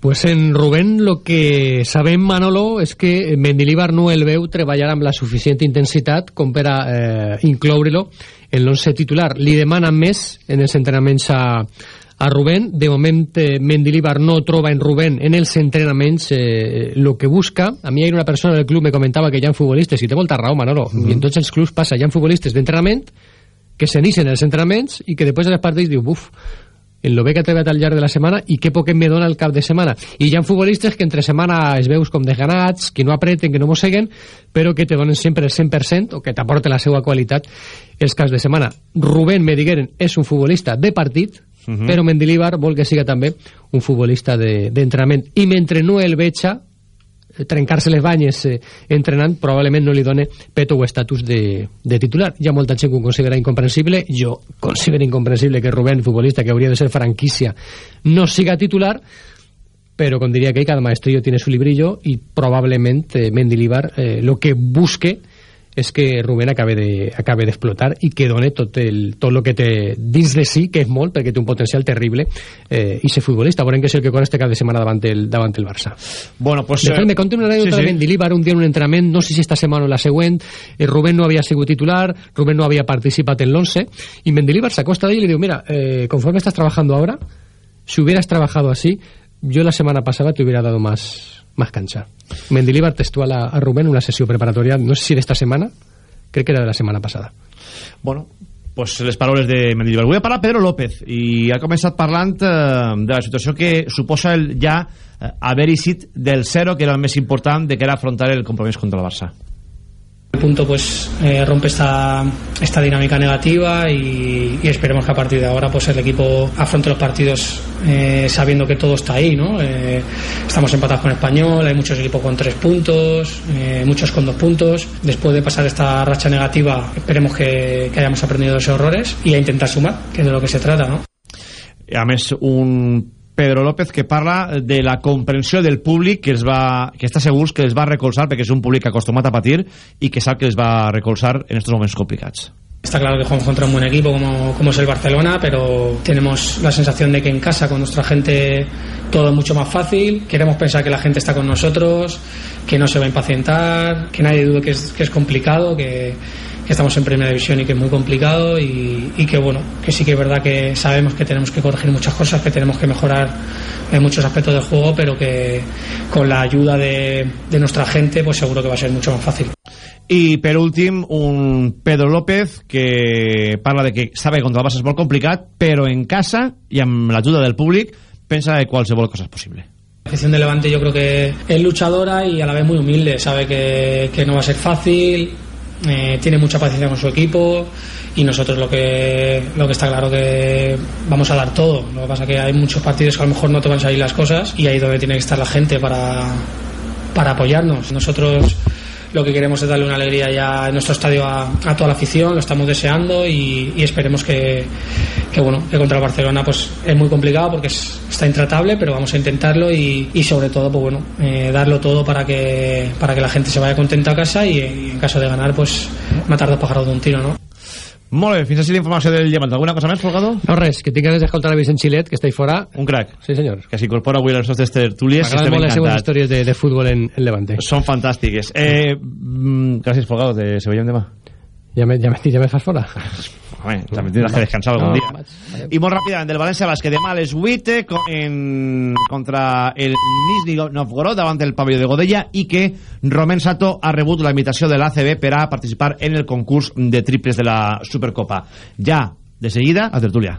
S9: Pues en Rubén lo que sabem, Manolo, és que Mendilibar no el veu treballar amb la suficient intensitat com per a eh, incloure-lo en l'11 titular. Li demanen més en els entrenaments a, a Rubén. De moment, eh, Mendilibar no troba en Rubén en els entrenaments eh, lo que busca. A mi hi ha una persona del club me comentava que hi ha futbolistes, i té molta raó, Manolo, mm -hmm. i en tots els clubs passa, hi ha futbolistes d'entrenament que se n'ixen els entrenaments i que després dels partits diu, buf, en lo bé que ha treballat al llarg de la setmana i què poc em me dona el cap de setmana. I hi ha futbolistes que entre setmana es veus com desganats, que no apreten, que no mosseguen, però que te donen sempre el 100% o que t'aporten la seva qualitat els caps de setmana. Rubén, me digueren, és un futbolista de partit, uh -huh. però Mendilibar vol que siga també un futbolista d'entrenament de, i mentre no el veja eh, trencar-se les banyes eh, entrenant probablement no li done peto o estatus de, de titular. Hi ha molta considera incomprensible. Jo considero incomprensible que Rubén, futbolista que hauria de ser franquícia no siga titular però com diria que cada maestrillo tiene su librillo i probablement eh, Mendilibar eh, lo que busque és que Rubén acabe de, acabe d'explotar i que done tot, el, tot el que té dins de si, que és molt, perquè té un potencial terrible, eh, i ser futbolista. Veurem que és el que corre este cap de setmana davant el, davant el Barça.
S2: Bueno, pues,
S9: de fet, me conta una anècdota sí, sí. de Mendilibar un dia en un entrenament, no sé si esta setmana o la següent, eh, Rubén no havia sigut titular, Rubén no havia participat en l'11, i Mendilibar s'acosta d'ell i li diu, mira, eh, conforme estás trabajando ahora, si hubieras trabajado así, yo la semana pasada te hubiera dado más más cancha. Mendilibar textual a, a Rubén una sessió preparatòria, no sé si d'esta setmana, crec que era de la setmana passada.
S2: Bueno, pues les paraules de Mendilibar. Vull parlar Pedro López i ha començat parlant eh, de la situació que suposa el ja eh, haver eixit del zero, que era el més important, de que era afrontar el compromís contra el Barça.
S6: El punto pues eh, rompe esta, esta dinámica negativa y, y, esperemos que a partir de ahora pues el equipo afronte los partidos eh, sabiendo que todo está ahí, ¿no? Eh, estamos empatados con Español, hay muchos equipos con tres puntos, eh, muchos con dos puntos. Después de pasar esta racha negativa, esperemos que, hayamos aprendido de esos errores y a intentar sumar, que es de lo que se trata, ¿no?
S2: A un Pedro López que parla de la comprensió del públic que, es va, que està segur que els va recolzar perquè és un públic acostumat a patir i que sap que els va recolzar en estos moments complicats.
S6: Está claro que jugamos contra un buen equipo como, como es el Barcelona, pero tenemos la sensación de que en casa con nuestra gente todo es mucho más fácil. Queremos pensar que la gente está con nosotros, que no se va a impacientar, que nadie dude que es, que es complicado, que, que estamos en primera división y que es muy complicado y, y, que bueno, que sí que es verdad que sabemos que tenemos que corregir muchas cosas, que tenemos que mejorar en muchos aspectos del juego, pero que con la ayuda de, de nuestra gente pues seguro que va a ser mucho más fácil.
S2: I per últim, un Pedro López que parla de que sabe que contra el Barça és molt complicat, però en casa i amb l'ajuda del públic pensa que qualsevol cosa és possible.
S6: La afición de Levante yo creo que es luchadora y a la vez muy humilde, sabe que, que no va a ser fácil, eh, tiene mucha paciencia con su equipo y nosotros lo que lo que está claro que vamos a dar todo. Lo que pasa que hay muchos partidos que a lo mejor no te van a salir las cosas y ahí donde tiene que estar la gente para para apoyarnos. Nosotros lo que queremos es darle una alegría ya en nuestro estadio a, toda la afición, lo estamos deseando y, esperemos que, que, bueno, que contra el Barcelona pues es muy complicado porque es, está intratable, pero vamos a intentarlo y, sobre todo pues bueno, eh, darlo todo para que, para que la gente se vaya contenta a casa y, y en caso de ganar pues matar dos pájaros de un tiro, ¿no?
S2: Molt bé, fins així la informació del Llevant. Alguna cosa més, Folgado?
S9: No, res, que tinc ganes d'escoltar a Vicent Xilet, que està ahí fora.
S2: Un crac.
S9: Sí, senyor.
S2: Que s'incorpora avui a les nostres tertúlies.
S9: M'agraden molt les seues històries de, de futbol en, en Levante.
S2: Són fantàstiques. Eh, mm, gràcies, Folgado. Te se veiem demà.
S9: Ja me, ja me, ja me fas fora. [laughs]
S2: Home, també tindràs que descansar algun dia. Vaig, I molt ràpidament, del València Bàsquet, demà a les 8 en, contra el Nizhny Novgorod davant del pavelló de Godella i que Romen Sato ha rebut la invitació de l'ACB per a participar en el concurs de triples de la Supercopa. Ja, de seguida, a tertúlia.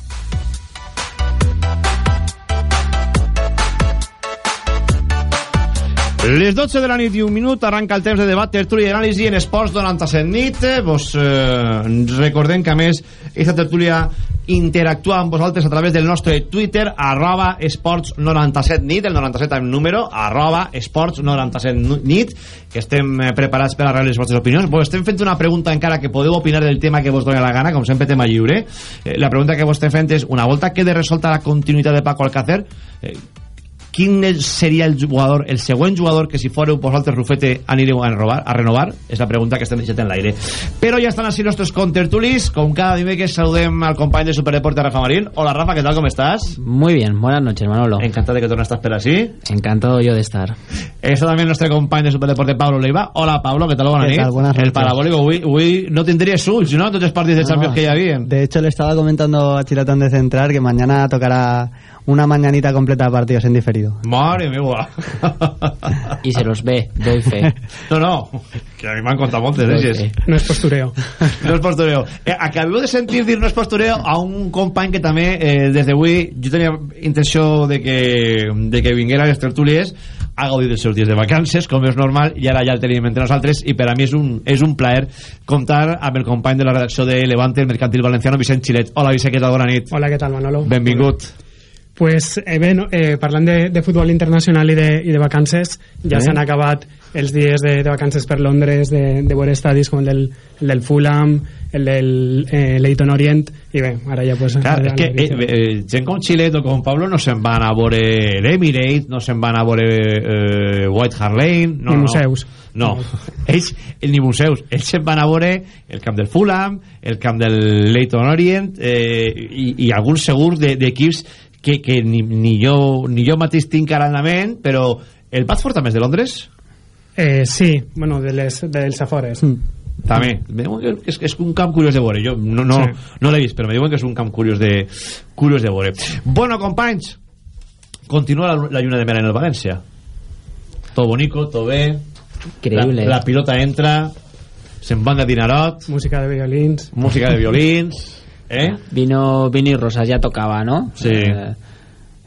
S2: Les 12 de la nit i un minut arranca el temps de debat, tertúlia i anàlisi en Esports 97 nit. Vos eh, recordem que, a més, aquesta tertúlia interactua amb vosaltres a través del nostre Twitter, arroba esports 97 nit, el 97 amb número, arroba esports 97 nit, que estem eh, preparats per a rebre les vostres opinions. Vos estem fent una pregunta encara que podeu opinar del tema que vos doni la gana, com sempre tema lliure. Eh, la pregunta que vos estem fent és, una volta que de resolta la continuïtat de Paco Alcácer, eh, quin seria el jugador, el següent jugador que si fóreu vosaltres Rufete anireu a renovar, a renovar? És la pregunta que estem deixant en l'aire. Però ja estan així nostres contertulis, com cada dimecres saludem al company de Superdeporte Rafa Marín. Hola Rafa, ¿qué tal? ¿Cómo estás?
S10: Muy bien, buenas noches Manolo.
S2: Encantado de que tornes a estar así.
S10: Encantado yo de estar.
S2: Está también nuestro compañero de Superdeporte Pablo Leiva. Hola Pablo, ¿qué tal? Buenas
S11: ¿Qué tal? Buenas
S2: El
S11: noches.
S2: parabólico, hoy, hoy no tendría sus, ¿no? Todos los partidos de Champions
S11: No,
S2: que ya habían.
S11: De hecho, le estaba comentando a Chilatón de Central que mañana tocará una mañanita completa de partidos en diferido.
S2: Madre mía.
S10: Y se los ve, doy fe. [laughs]
S2: No, no, que a mi m'han contat moltes,
S10: Doy
S2: eh?
S12: No és postureo. [laughs]
S2: No és postureo. Eh, acabeu de sentir dir no és postureo a un company que també, eh, des d'avui, jo tenia intenció de que, de que vinguera a les tertúlies ha gaudit dels seus dies de vacances, com és normal, i ara ja el tenim entre nosaltres, i per a mi és un, és un plaer comptar amb el company de la redacció de Levante, el Mercantil Valenciano, Vicent Xilet. Hola, Vicent, què tal? Bona nit.
S12: Hola, què tal, Manolo?
S2: Benvingut.
S12: Pues, eh, bé, no, eh, parlant de, de futbol internacional i de, i de vacances, ja
S2: Eh?
S12: s'han acabat els dies de, de vacances per Londres, de, de veure estadis com el del, el del Fulham, el del eh, Leyton Orient, i bé, ara ja pues...
S2: Clar, és que
S12: no
S2: eh, eh, gent com Xilet o com Pablo no se'n van a veure l'Emirates, no se'n van a veure eh, White Hart Lane... No,
S12: Ni
S2: no.
S12: museus.
S2: No, [laughs] ells, el, ni museus. Ells se'n van a veure el camp del Fulham, el camp del Leyton Orient eh, i, i alguns segurs de- d'equips de, que, que ni, ni, jo, ni jo mateix tinc ara en la ment, però el Batford també és de Londres?
S12: Eh, sí, bueno, de les, dels afores.
S2: També. Me diuen que és, és un camp curiós de veure. Jo no, no,
S12: Sí.
S2: no l'he vist, però me diuen que és un camp curiós de, curiós de veure. Bueno, companys, continua la, la lluna de mel en el València. Tot bonico, tot bé.
S10: Increïble.
S2: La, la pilota entra, se'n van de dinarot,
S12: Música de violins.
S2: música de violins... ¿Eh?
S10: Vino, vino y Rosas ya tocaba, ¿no?
S2: Sí.
S10: Eh,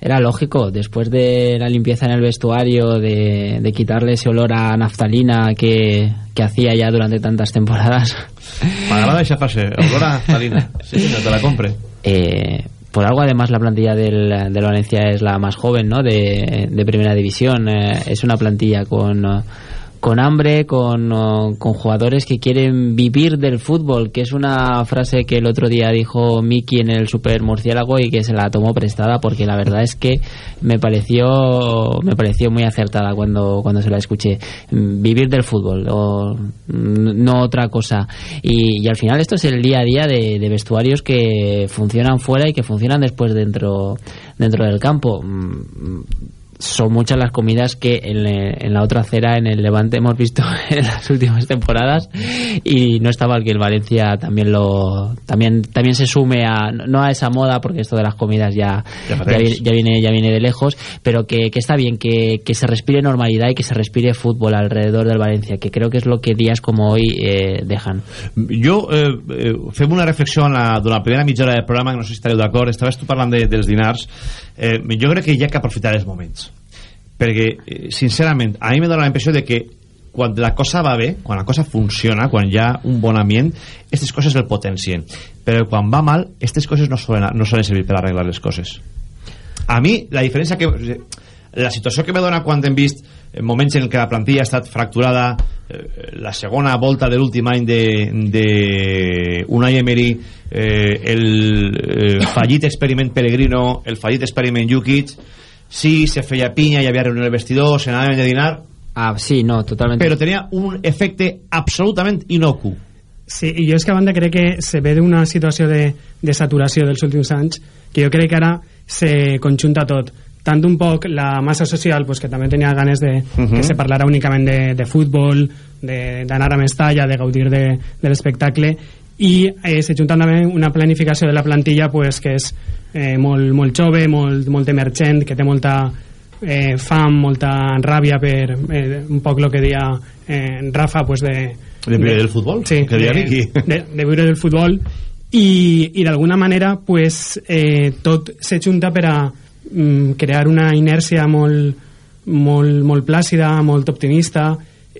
S10: era lógico, después de la limpieza en el vestuario, de, de quitarle ese olor a naftalina que, que hacía ya durante tantas temporadas. [laughs]
S2: M'agrada aquesta frase, olor a naftalina. Sí, no te la compre.
S10: Eh, por algo además la plantilla del, del Valencia es la más joven ¿no? de, de primera división Eh, es una plantilla con, con hambre con, con jugadores que quieren vivir del fútbol que es una frase que el otro día dijo Miki en el Super Murciélago y que se la tomó prestada porque la verdad es que me pareció me pareció muy acertada cuando, cuando se la escuché. Vivir del fútbol no otra cosa. Y, y al final esto es el día a día de, de vestuarios que funcionan fuera y que funcionan después dentro dentro del campo. Mm, son muchas las comidas que en, eh, en la otra acera en el Levante hemos visto [laughs] en las últimas temporadas. Y no está mal que el Valencia también lo también también se sume a no a esa moda porque esto de las comidas ya
S2: Ya
S10: ya, viene ya viene de lejos pero que, que está bien que, que se respire normalidad y que se respire fútbol alrededor del Valencia que creo que es lo que días como hoy eh, dejan.
S2: Jo, eh, eh, fem una reflexió en la, durant la primera mitja hora del programa, que no sé si estareu d'acord, estaves tu parlant de, dels dinars, eh, jo crec que hi ha que aprofitar els moments. Perquè, eh, sincerament, a mi me dóna la impressió de que quan la cosa va bé, quan la cosa funciona, quan hi ha un bon ambient, aquestes coses el potencien. Però quan va mal, aquestes coses no solen, no solen servir per arreglar les coses. A mi, la diferència que... La situació que me dona quan hem vist eh, moments en què la plantilla ha estat fracturada, eh, la segona volta de l'últim any de, de Unai Emery, eh, el eh, fallit experiment Pellegrino, el fallit experiment Jukic, sí, se feia pinya, hi havia reunió el vestidor, se n'anaven a dinar,
S10: ah sí no totalmente
S2: però tenia un efecte absolutament inocu.
S12: Sí, i jo és que a banda crec que se ve d'una situació de, de saturació dels últims anys que jo crec que ara se conjunta tot tant un poc la massa social pues, que també tenia ganes de
S2: Mhm.
S12: que se parlara únicament de, de futbol de- d'anar a Mestalla, de gaudir de, de l'espectacle i eh, se junta també una planificació de la plantilla pues, que és eh, molt, molt jove, molt, molt emergent, que té molta eh, fam, molta ràbia per eh, un poc el que deia eh, Rafa pues, de,
S2: De viure del futbol,
S12: sí,
S2: que deia
S12: de,
S2: Miki.
S12: de, de viure del futbol i, i d'alguna manera pues, eh, tot s'ajunta per a mm, crear una inèrcia molt, molt, molt plàcida, molt optimista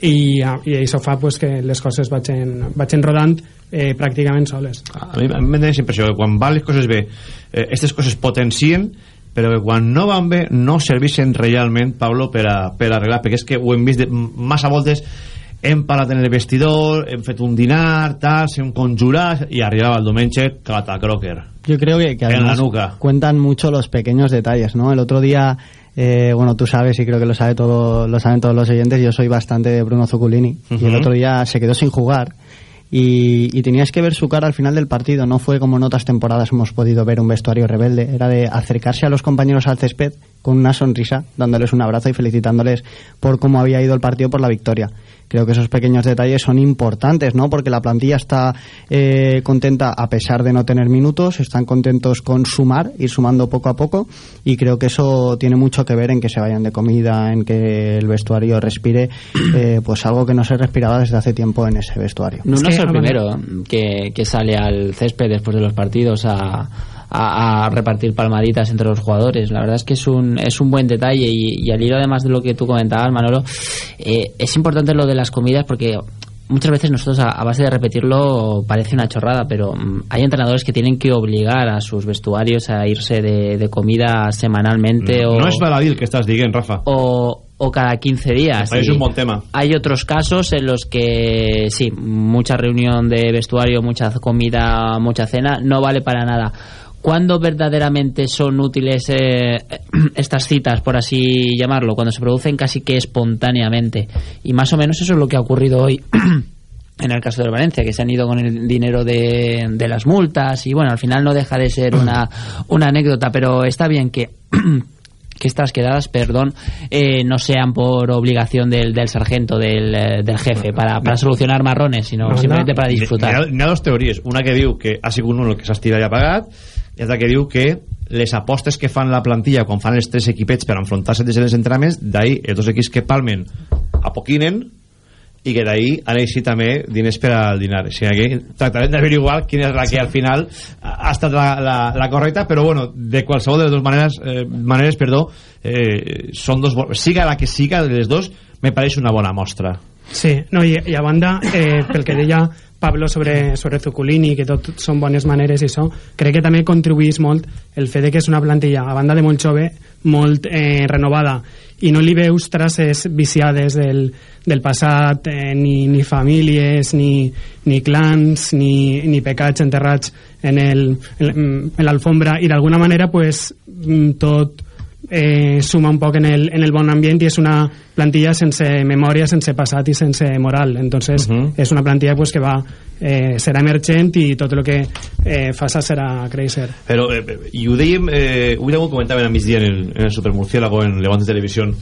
S12: i, i això fa pues, que les coses vagin, vagin rodant eh, pràcticament soles.
S2: A mi, a mi la impressió que quan van les coses bé, eh, aquestes coses potencien, però que quan no van bé no serveixen realment, Pablo, per, a, per a arreglar, perquè és que ho hem vist de, massa voltes hem parlat en el vestidor, hem fet un dinar, tal, s'hem conjurat i arribava el diumenge catacroker.
S11: Yo creo que, que
S2: En la
S11: además
S2: nuca.
S11: cuentan mucho los pequeños detalles, ¿no? El otro día, eh, bueno, tú sabes y creo que lo sabe todo, lo saben todos los oyentes, yo soy bastante de Bruno Zuculini y el otro día se quedó sin jugar y, y tenías que ver su cara al final del partido, no fue como en otras temporadas hemos podido ver un vestuario rebelde, era de acercarse a los compañeros al césped con una sonrisa, dándoles un abrazo y felicitándoles por cómo había ido el partido por la victoria. Creo que esos pequeños detalles son importantes, ¿no? Porque la plantilla está eh, contenta a pesar de no tener minutos, están contentos con sumar, ir sumando poco a poco, y creo que eso tiene mucho que ver en que se vayan de comida, en que el vestuario respire, eh, pues algo que no se respiraba desde hace tiempo en ese vestuario.
S10: Nuno es el primero que, que sale al césped después de los partidos a, a- a repartir palmaditas entre los jugadores. La verdad es que es un, es un buen detalle y, y al hilo además de lo que tú comentabas, Manolo, eh, es importante lo de las comidas porque muchas veces nosotros a, a base de repetirlo parece una chorrada, pero mm, hay entrenadores que tienen que obligar a sus vestuarios a irse de, de comida semanalmente o,
S2: No és baladí el que estàs dient, Rafa.
S10: o, o cada 15 días. Y-
S2: un bon tema.
S10: hay otros casos en los que sí, mucha reunión de vestuario, mucha comida, mucha cena, no vale para nada. ¿Cuándo verdaderamente son útiles eh, [clears throat] estas citas, por así llamarlo? Cuando se producen casi que espontáneamente. Y más o menos eso es lo que ha ocurrido hoy. [clears throat] En el caso de Valencia, que se han ido con el dinero de, de las multas y bueno, al final no deja de ser una, [clears throat] una anécdota, pero está bien que que estas quedadas, perdón, eh, no sean por obligación del, del sargento, del, eh, del jefe, para, para solucionar marrones, sino
S2: No,
S10: simplemente
S2: no.
S10: para disfrutar.
S2: Ha, ha dos teories. Una que diu que ha sigut un el que s'ha estirat i ha i altra que diu que les apostes que fan la plantilla quan fan els tres equipets per enfrontar-se des dels entrenaments, d'ahir els dos equips que palmen apoquinen i que d'ahir han eixit també diners per al dinar. O sigui que tractarem d'averiguar quina és la que al final ha estat la, la, la correcta, però bueno, de qualsevol de les dues maneres, eh, maneres perdó, eh, són dos, siga la que siga de les dos, me pareix una bona mostra.
S12: Sí, no, i, i a banda, eh, pel que deia Pablo sobre, sobre Zuculini, que tot són bones maneres i això, crec que també contribuís molt el fet de que és una plantilla, a banda de molt jove, molt eh, renovada, i no li veus traces viciades del, del passat, eh, ni, ni famílies, ni, ni clans, ni, ni pecats enterrats en el- en en l'alfombra, i d'alguna manera pues, mm, tot eh, suma un poc en el, en el bon ambient i és una plantilla sense memòria, sense passat i sense moral. Entonces,
S2: Mhm.
S12: és una plantilla pues, que va eh, serà emergent i tot el que eh, faça serà créixer.
S2: Però, eh, eh, i ho dèiem, eh, avui ho comentaven a migdia en el, en el Supermurciélago, en Levante Televisión,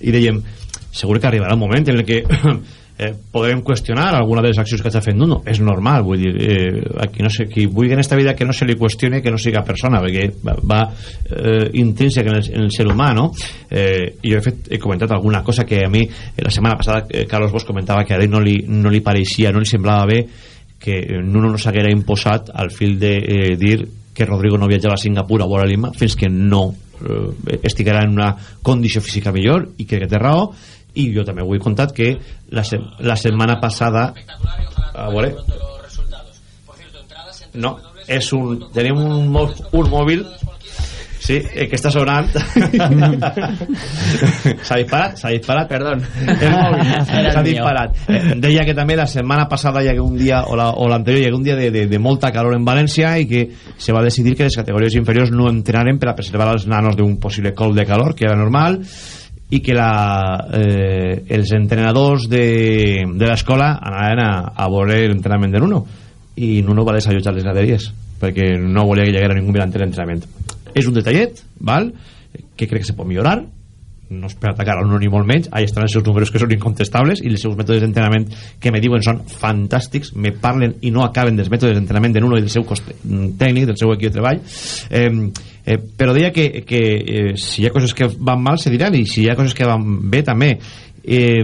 S2: i dèiem, segur que arribarà un moment en el que [clears throat] eh, podrem qüestionar alguna de les accions que està fent Nuno. És normal, vull dir, eh, aquí no sé, qui vulgui en esta vida que no se li qüestione que no siga persona, perquè va, va eh, intrínsec en en el ser humà, no? Eh, jo he, fet, he comentat alguna cosa que a mi, eh, la setmana passada, eh, Carlos Bosch comentava que a ell no li, no li pareixia, no li semblava bé que Nuno no s'haguera imposat al fil de eh, dir que Rodrigo no viatjava a Singapur a veure Lima fins que no eh, en una condició física millor i que té raó i jo també ho he contat que la, se la setmana passada a veure. No, és un tenim un, un mòbil. Sí, eh, que està sonant. [laughs] S'ha disparat? S'ha disparat? [laughs] El s'ha disparat. Eh, Deia que també la setmana passada hi hagué un dia o la- o l'anterior hi hagué un dia de, de, de molta calor en València i que se va decidir que les categories inferiors no entrenaren per a preservar els nanos d'un possible col de calor que era normal i que la, eh, els entrenadors de, de l'escola anaven a, a veure l'entrenament de Nuno. I Nuno va desallotjar les graderies perquè no volia que hi haguera ningú mirant l'entrenament. És un detallet val? que crec que se pot millorar no és per atacar Nuno ni molt menys. Ahí estan els seus números que són incontestables i els seus mètodes d'entrenament que me diuen són fantàstics. Me parlen i no acaben dels mètodes d'entrenament de Nuno i del seu cos mm, tècnic, del seu equip de treball. Eh, eh, però deia que, que eh, si hi ha coses que van mal se diran i si hi ha coses que van bé també. Eh,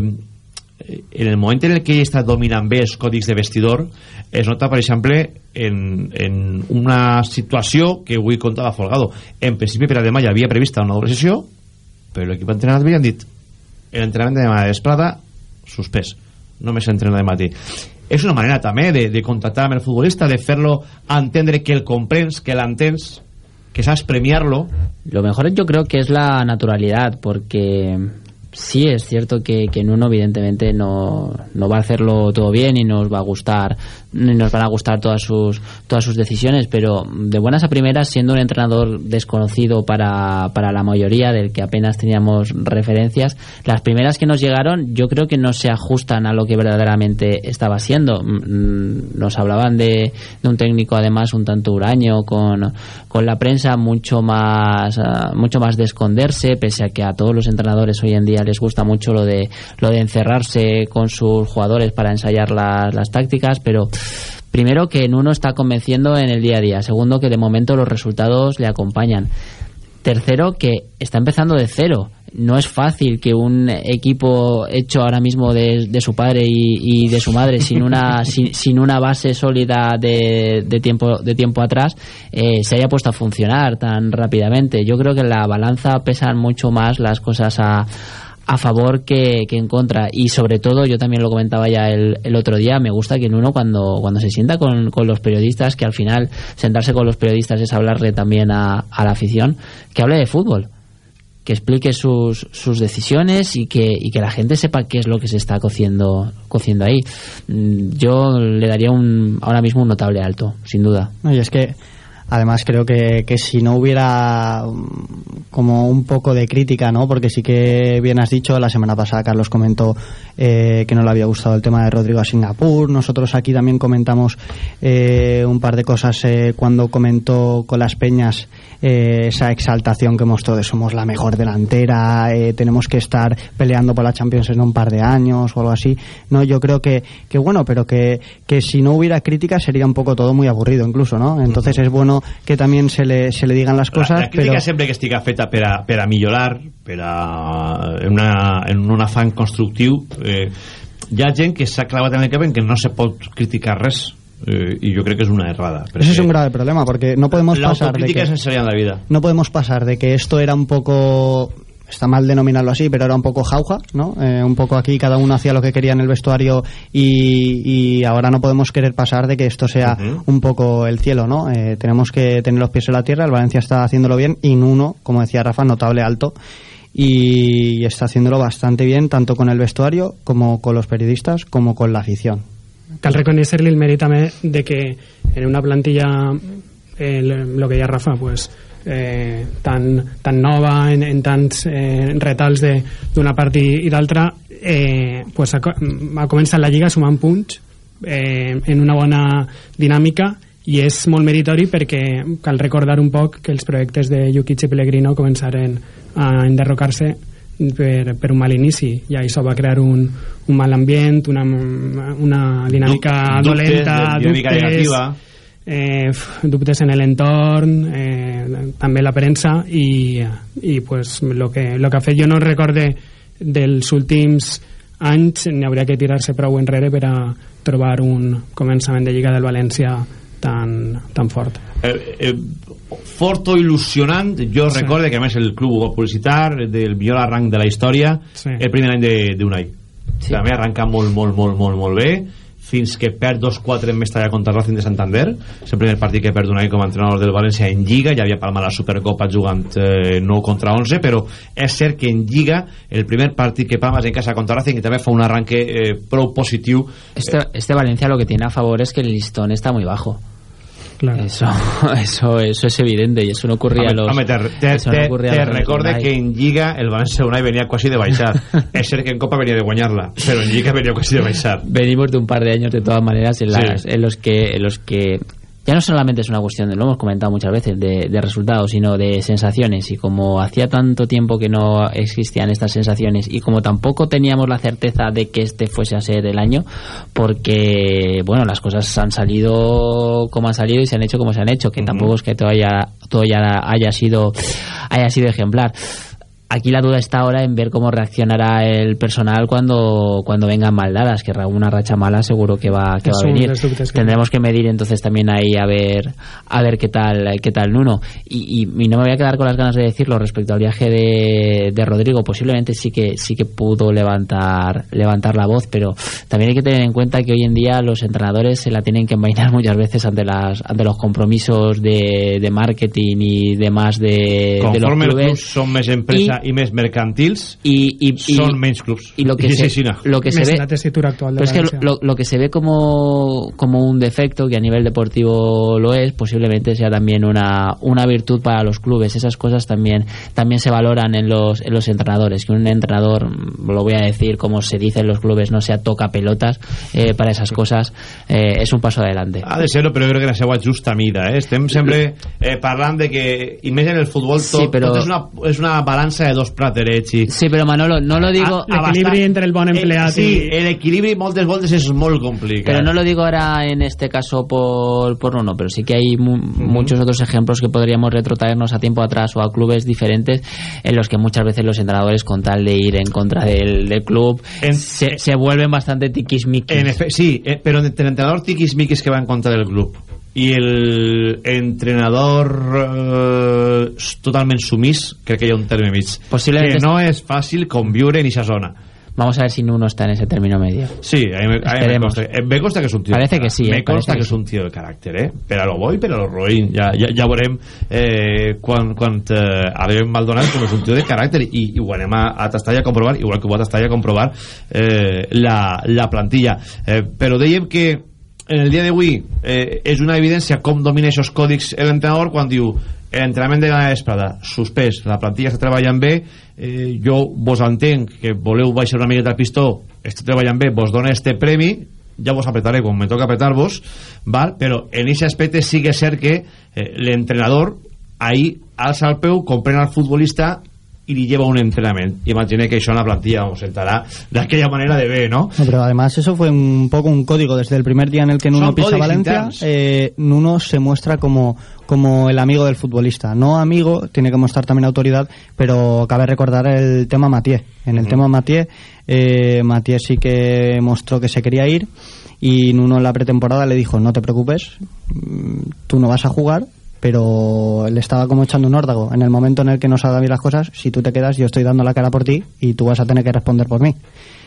S2: en el moment en el que ell està dominant bé els còdics de vestidor es nota per exemple en, en una situació que avui contava Folgado. En principi per a demà ja havia prevista una doble sessió però l'equip entrenat havien dit l'entrenament de demà de vesprada suspès. Només s'entrena de matí. És una manera també de, de contactar amb el futbolista de fer-lo entendre que el comprens que l'entens que sabes premiarlo.
S10: Lo mejor yo creo que es la naturalidad, porque sí es cierto que, que en uno evidentemente no, no va a hacerlo todo bien y nos va a gustar nos van a gustar todas sus todas sus decisiones pero de buenas a primeras siendo un entrenador desconocido para, para la mayoría del que apenas teníamos referencias las primeras que nos llegaron yo creo que no se ajustan a lo que verdaderamente estaba siendo. Mm, nos hablaban de, de un técnico además un tanto huraño con, con la prensa mucho más ah, mucho más de esconderse pese a que a todos los entrenadores hoy en día les gusta mucho lo de lo de encerrarse con sus jugadores para ensayar las, las tácticas pero primero que en uno está convenciendo en el día a día segundo que de momento los resultados le acompañan. Tercero que está empezando de cero. No es fácil que un equipo hecho ahora mismo de, de su padre y, y, de su madre sin una [laughs] sin, sin una base sólida de, de, tiempo de tiempo atrás eh, se haya puesto a funcionar tan rápidamente. Yo creo que en la balanza pesan mucho más las cosas a a favor que, que, en contra y sobre todo yo también lo comentaba ya el, el, otro día me gusta que en uno cuando, cuando se sienta con, con, los periodistas que al final sentarse con los periodistas es hablarle también a, a la afición que hable de fútbol que explique sus, sus decisiones y que, y que la gente sepa qué es lo que se está cociendo, cociendo ahí. Yo le daría un, ahora mismo un notable alto, sin duda.
S11: Y es que además creo que, que, si no hubiera como un poco de crítica, ¿no? Porque sí que bien has dicho, la semana pasada Carlos comentó eh, que no le había gustado el tema de Rodrigo a Singapur, nosotros aquí también comentamos eh, un par de cosas eh, cuando comentó con las peñas eh, esa exaltación que mostró de somos la mejor delantera, eh, tenemos que estar peleando por la Champions en un par de años o algo así. No, yo creo que, que bueno, pero que, que si no hubiera crítica sería un poco todo muy aburrido incluso, ¿no? Entonces es bueno que también se le, se le digan las cosas.
S2: La, la crítica
S11: pero...
S2: sempre que estiga feta per a, per a millorar, per a, en, una, en un afany constructiu, eh, hi ha gent que s'ha clavat en el cap en que no se pot criticar res eh, y yo creo que es una errada.
S11: Ese es un grave problema porque no podemos
S2: la
S11: pasar de que,
S2: es en la vida.
S11: No podemos pasar de que esto era un poco está mal denominarlo así, pero era un poco jauja, ¿no? Eh, un poco aquí cada uno hacía lo que quería en el vestuario y, y ahora no podemos querer pasar de que esto sea uh -huh. un poco el cielo, ¿no? Eh, tenemos que tener los pies en la tierra, el Valencia está haciéndolo bien y Nuno, como decía Rafa, notable alto y está haciéndolo bastante bien tanto con el vestuario como con los periodistas como con la afición.
S12: Cal reconèixer-li el també de que en una plantilla eh, lo que deia Rafa pues, eh, tan, tan nova en, en tants eh, retals d'una part i, i d'altra eh, pues ha, ha començat la Lliga sumant punts eh, en una bona dinàmica i és molt meritori perquè cal recordar un poc que els projectes de Jukic i Pellegrino començaren a enderrocar-se per, per un mal inici i això va crear un, un mal ambient una, una dinàmica
S2: du
S12: dolenta
S2: dubtes, dinàmica
S12: dubtes,
S2: negativa
S12: eh, dubtes en l'entorn eh, també la premsa i, i pues, lo, que, lo que ha fet jo no recorde dels últims anys n'hi hauria que tirar-se prou enrere per a trobar un començament de Lliga del València tan, tan fort
S2: eh, eh, fort o il·lusionant jo sí. recordo que a més el club ho va publicitar del millor arranc de la història
S12: sí.
S2: el primer any d'Unai sí. també arranca molt, molt, molt, molt, molt bé fins que perd 2-4 en Mestalla contra Racing de Santander. És el primer partit que perd un any com a entrenador del València en Lliga, ja havia palmat la Supercopa jugant eh, 9 contra 11 però és cert que en Lliga el primer partit que palmas en casa contra Racing i també fa un arranque eh, prou positiu.
S10: Este, este Valencia lo que tiene a favor es que el listón está muy bajo Claro. Eso, [laughs] eso, eso es evidente y eso no ocurría a los.
S2: Home, te, te,
S10: no
S2: te,
S10: ocurría
S2: te recorde que en Lliga el Valencia Unai venía casi de baixar. [laughs] es ser que en Copa venía de guañarla, pero en Lliga venía casi de baixar.
S10: Venimos de un par de años de todas maneras en, las, sí. en los que en los que ya no solamente es una cuestión, de, lo hemos comentado muchas veces, de, de, resultados, sino de sensaciones. Y como hacía tanto tiempo que no existían estas sensaciones y como tampoco teníamos la certeza de que este fuese a ser el año, porque, bueno, las cosas han salido como han salido y se han hecho como se han hecho, que uh -huh. tampoco es que todo, haya, todo ya haya sido, haya sido ejemplar aquí la duda está ahora en ver cómo reaccionará el personal cuando cuando vengan mal dadas, que una racha mala seguro que va que va a venir. Tendremos que medir entonces también ahí a ver a ver qué tal qué tal Nuno y, y, no me voy a quedar con las ganas de decirlo respecto al viaje de, de Rodrigo, posiblemente sí que sí que pudo levantar levantar la voz, pero también hay que tener en cuenta que hoy en día los entrenadores se la tienen que envainar muchas veces ante las ante los compromisos de, de marketing y demás de,
S2: de
S10: los
S2: clubes. son más empresa y, y més mercantils,
S10: y, y,
S2: son menys clubs.
S10: Y lo que [laughs] se,
S2: sí, no.
S10: lo que se ve
S12: la tesitura actual de
S10: pero es que lo, lo, que se ve como, como un defecto que a nivel deportivo lo es, posiblemente sea también una, una virtud para los clubes. Esas cosas también también se valoran en los en los entrenadores, que un entrenador, lo voy a decir como se dice en los clubes, no sea toca pelotas eh, para esas cosas, eh, es un paso adelante.
S2: Ha de ser pero yo creo que la seva justa mida, eh? Estem sempre eh, parlant de que, i més en el futbol, tot,
S10: sí, però...
S2: tot és, una, és una balança de dos plats drets. I...
S10: Sí, però Manolo, no lo digo...
S12: L'equilibri entre el bon empleat
S2: eh, sí, i... el equilibri moltes voltes és molt complicat.
S10: Pero no lo digo ahora en este caso por, por uno, pero sí que hay mu uh -huh. muchos otros ejemplos que podríamos retrotraernos a tiempo atrás o a clubes diferentes en los que muchas veces los entrenadores con tal de ir en contra del, del club en, se, se, vuelven bastante tiquismiquis.
S2: En sí, eh, pero entre el entrenador tiquismiquis que va en contra del club i el entrenador eh, totalment sumís crec que hi ha un terme mig que no és fàcil conviure en aquesta zona
S10: Vamos a ver si Nuno está en ese término medio.
S2: Sí, a mí, a mí me, consta, me consta que es un tío.
S10: Parece que sí.
S2: Me
S10: eh,
S2: consta que,
S10: que
S2: és un tío de caràcter, eh? Per a lo bo i per a lo roïn. Ja, ja, ja veurem eh, quan, quan eh, arribem Maldonat com és un tío de caràcter i, i ho anem a, a tastar i a comprovar, igual que ho va tastar i a comprovar eh, la, la plantilla. Eh, però dèiem que en el dia d'avui eh, és una evidència com domina aquests còdics l'entrenador quan diu entrenament de la vesprada suspès, la plantilla està treballant bé eh, jo vos entenc que voleu baixar una miqueta el pistó està treballant bé, vos dona este premi ja vos apretaré quan me toca apretar-vos però en aquest aspecte sí que és cert que eh, l'entrenador ahí alça el peu, comprèn al futbolista y le lleva un entrenamiento. Imagine que eso en la plantilla vamos, sentará de aquella manera de ver, ¿no?
S11: ¿no? Pero además eso fue un poco un código. Desde el primer día en el que Nuno pisa Valencia, eh, Nuno se muestra como, como el amigo del futbolista. No amigo, tiene que mostrar también autoridad, pero cabe recordar el tema Matié. En el uh -huh. tema Matié, eh, Matié sí que mostró que se quería ir y Nuno en la pretemporada le dijo, no te preocupes, mm, tú no vas a jugar, pero le estaba como echando un órdago. En el momento en el que no salgan bien las cosas, si tú te quedas, yo estoy dando la cara por ti y tú vas a tener que responder por mí.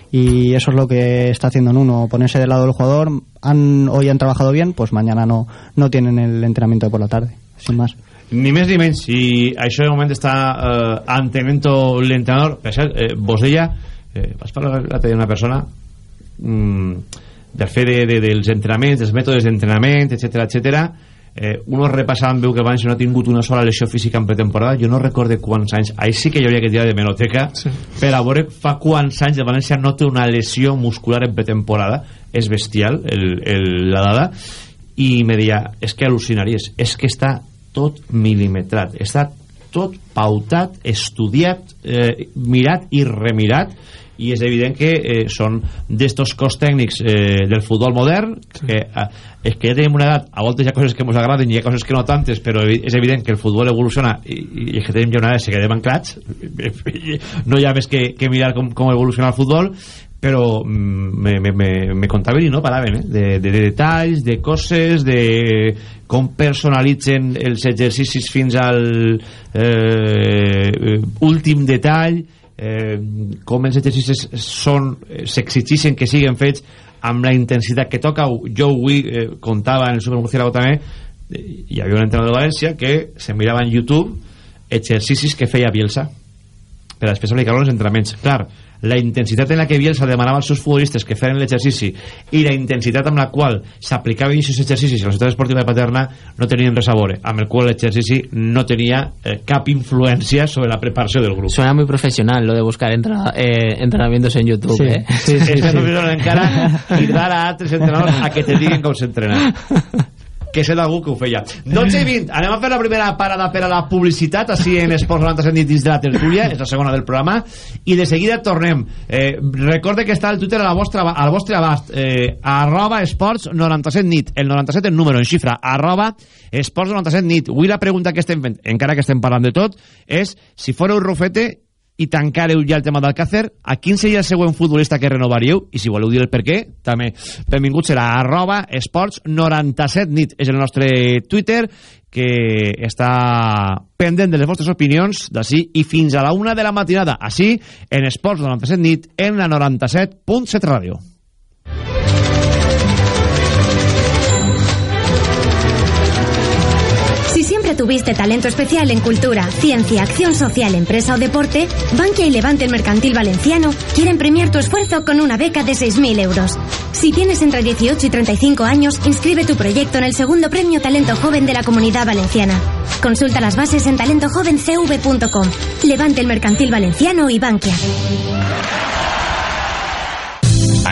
S11: Y eso es lo que está haciendo Nuno, ponerse del lado del jugador. Han, hoy han trabajado bien, pues mañana no, no tienen el entrenamiento de por la tarde, sin más.
S2: Ni més ni menys, i això de moment està eh, entenent l'entrenador. Per cert, eh, vos deia, eh, vas parlar l'altre dia una persona mm, del fet de, de, dels entrenaments, dels mètodes d'entrenament, etc eh, uno repassant veu que València no ha tingut una sola lesió física en pretemporada. Jo no recorde quants anys, ahí sí que hi hauria que tirar de meloteca sí. per a veure fa quants anys el València no té una lesió muscular en pretemporada. És bestial el, el, la dada. I me deia, és que al·lucinaries. És que està tot milimetrat. Està tot pautat, estudiat, eh, mirat i remirat i és evident que eh, són d'estos cos tècnics eh, del futbol modern que eh, és que ja tenim una edat a voltes hi ha coses que ens agraden i hi ha coses que no tantes però és evident que el futbol evoluciona i, i és que tenim ja una edat que quedem anclats [laughs] no hi ha més que, que mirar com, com evoluciona el futbol però mm, me, me, me, me contaven i no paraven eh? de, de, de detalls, de coses de com personalitzen els exercicis fins al eh, últim detall eh, com els exercicis són s'exigeixen que siguin fets amb la intensitat que toca jo avui eh, contava en el Supermurciélago també eh, hi havia un entrenador de València que se mirava en YouTube exercicis que feia Bielsa per després aplicar-lo als entrenaments. Clar, la intensitat en la que Bielsa demanava als seus futbolistes que feren l'exercici i la intensitat amb la qual s'aplicaven aquests exercicis a la ciutat esportiva de Paterna no tenien res a veure, amb el qual l'exercici no tenia eh, cap influència sobre la preparació del grup.
S10: Suena muy profesional lo de buscar entra, eh, entrenamientos en YouTube,
S11: sí,
S10: eh?
S11: Sí, sí, sí,
S2: sí. encara cridar a altres entrenadors a que te diguen com s'entrena. [laughs] que és algú que ho feia. 12 i 20, anem a fer la primera parada per a la publicitat, així en Esports 97 dins de la tertúlia, és la segona del programa i de seguida tornem. Eh, recorde que està el Twitter a la vostra, al vostre abast eh, arroba esports 97 nit el 97 en número, en xifra arroba esports 97 nit. Avui la pregunta que estem fent encara que estem parlant de tot és si fóreu Rufete i tancareu ja el tema d'Alcácer, a quin seria el següent futbolista que renovaríeu? I si voleu dir el per què, també benvingut serà arroba esports 97 nit, és el nostre Twitter, que està pendent de les vostres opinions d'ací i fins a la una de la matinada, així en Esports 97 nit, en la 97.7 ràdio.
S13: Tuviste talento especial en cultura, ciencia, acción social, empresa o deporte, Bankia y Levante el Mercantil Valenciano quieren premiar tu esfuerzo con una beca de 6.000 euros. Si tienes entre 18 y 35 años, inscribe tu proyecto en el segundo premio Talento Joven de la Comunidad Valenciana. Consulta las bases en talentojovencv.com. Levante el Mercantil Valenciano y Bankia.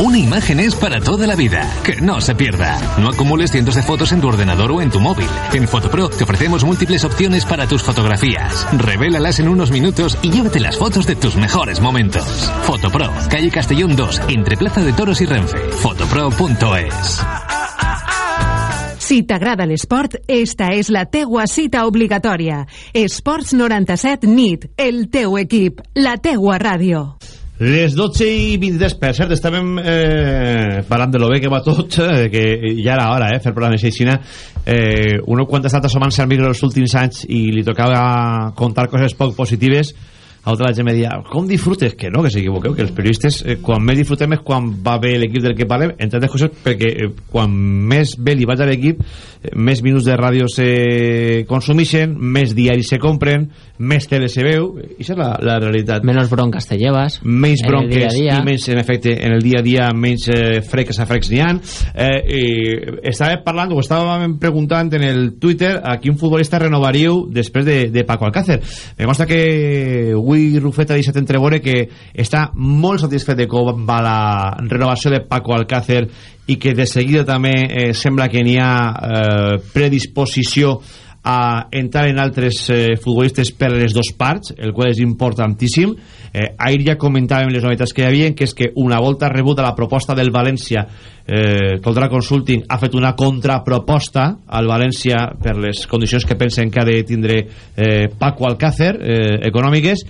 S7: Una imagen es para toda la vida. Que no se pierda. No acumules cientos de fotos en tu ordenador o en tu móvil. En Fotopro te ofrecemos múltiples opciones para tus fotografías. Revélalas en unos minutos y llévate las fotos de tus mejores momentos. Fotopro, calle Castellón 2, entre Plaza de Toros y Renfe. Fotopro.es.
S14: Si t'agrada l'esport, esta és la teua cita obligatòria. Esports 97 NIT, el teu equip, la teua ràdio.
S2: Les 12 i 23, per cert, estàvem eh, parlant de lo bé que va tot, eh, que ja era hora, eh, fer programa de Xina. Eh, uno quan està assomant-se al micro els últims anys i li tocava contar coses poc positives, a altra la gent me deia, com disfrutes? Que no, que s'equivoqueu, que els periodistes, eh, quan més disfrutem és quan va bé l'equip del que parlem, entre altres coses, perquè eh, quan més bé li vaig a l'equip, eh, més minuts de ràdio se consumixen, més diaris se compren, més tele se veu, i això és la, la realitat.
S10: Menos broncas te llevas.
S2: Menys bronques
S10: día a día.
S2: i menys, en efecte, en el dia a dia, menys eh, freques a frecs n'hi ha. Eh, eh, estava parlant, o estàvem preguntant en el Twitter a quin futbolista renovaríeu després de, de Paco Alcácer. Me consta que avui Rufeta ha deixat entreveure que està molt satisfet de com va la renovació de Paco Alcácer i que de seguida també eh, sembla que n'hi ha eh, predisposició a entrar en altres eh, futbolistes per les dos parts, el qual és importantíssim. Eh, ahir ja comentàvem les novetats que hi havia, que és que una volta rebuda la proposta del València, eh, Toldrà Consulting ha fet una contraproposta al València per les condicions que pensen que ha de tindre eh, Paco Alcácer eh, econòmiques,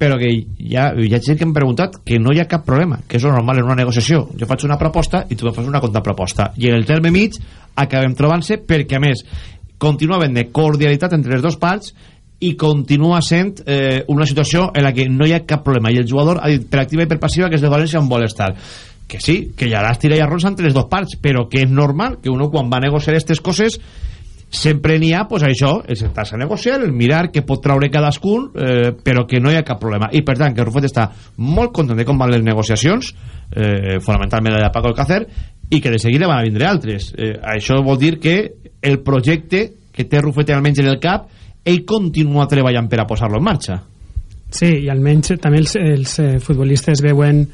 S2: però que hi ha, hi ha gent que m'ha preguntat que no hi ha cap problema, que és normal en una negociació. Jo faig una proposta i tu fas una contraproposta. I en el terme mig acabem trobant-se perquè, a més, continua havent de cordialitat entre les dues parts i continua sent eh, una situació en la que no hi ha cap problema i el jugador ha dit per activa i per passiva que és de València on vol estar que sí, que hi ha l'estira i arrons entre les dues parts però que és normal que uno quan va a negociar aquestes coses sempre n'hi ha, pues això, el sentar-se a negociar, el mirar què pot traure cadascun, eh, però que no hi ha cap problema. I per tant, que Rufet està molt content de com van les negociacions, eh, fonamentalment la de Paco Alcácer, i que de seguida van a vindre altres. Eh, això vol dir que el projecte que té Rufet almenys en el cap, ell continua treballant per a posar-lo en marxa.
S12: Sí, i almenys també els, els eh, futbolistes veuen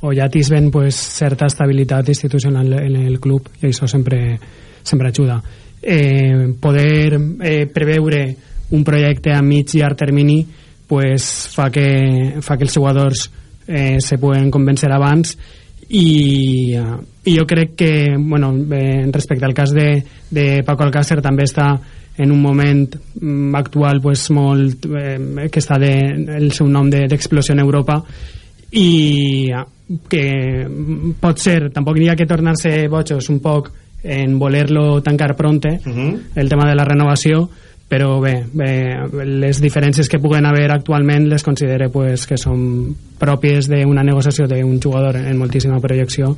S12: o ja tisben pues, certa estabilitat institucional en el club i això sempre, sempre ajuda. Eh, poder eh, preveure un projecte a mig i llarg termini pues, fa, que, fa que els jugadors eh, se puguen convèncer abans i, i jo crec que bueno, eh, respecte al cas de, de Paco Alcácer també està en un moment mm, actual pues, molt, eh, que està de, el seu nom de- d'explosió en Europa i eh, que pot ser, tampoc n'hi ha que tornar-se bojos un poc en voler-lo tancar pronte el tema de la renovació però bé, bé, les diferències que puguen haver actualment les considere pues, que són pròpies d'una negociació d'un jugador en moltíssima projecció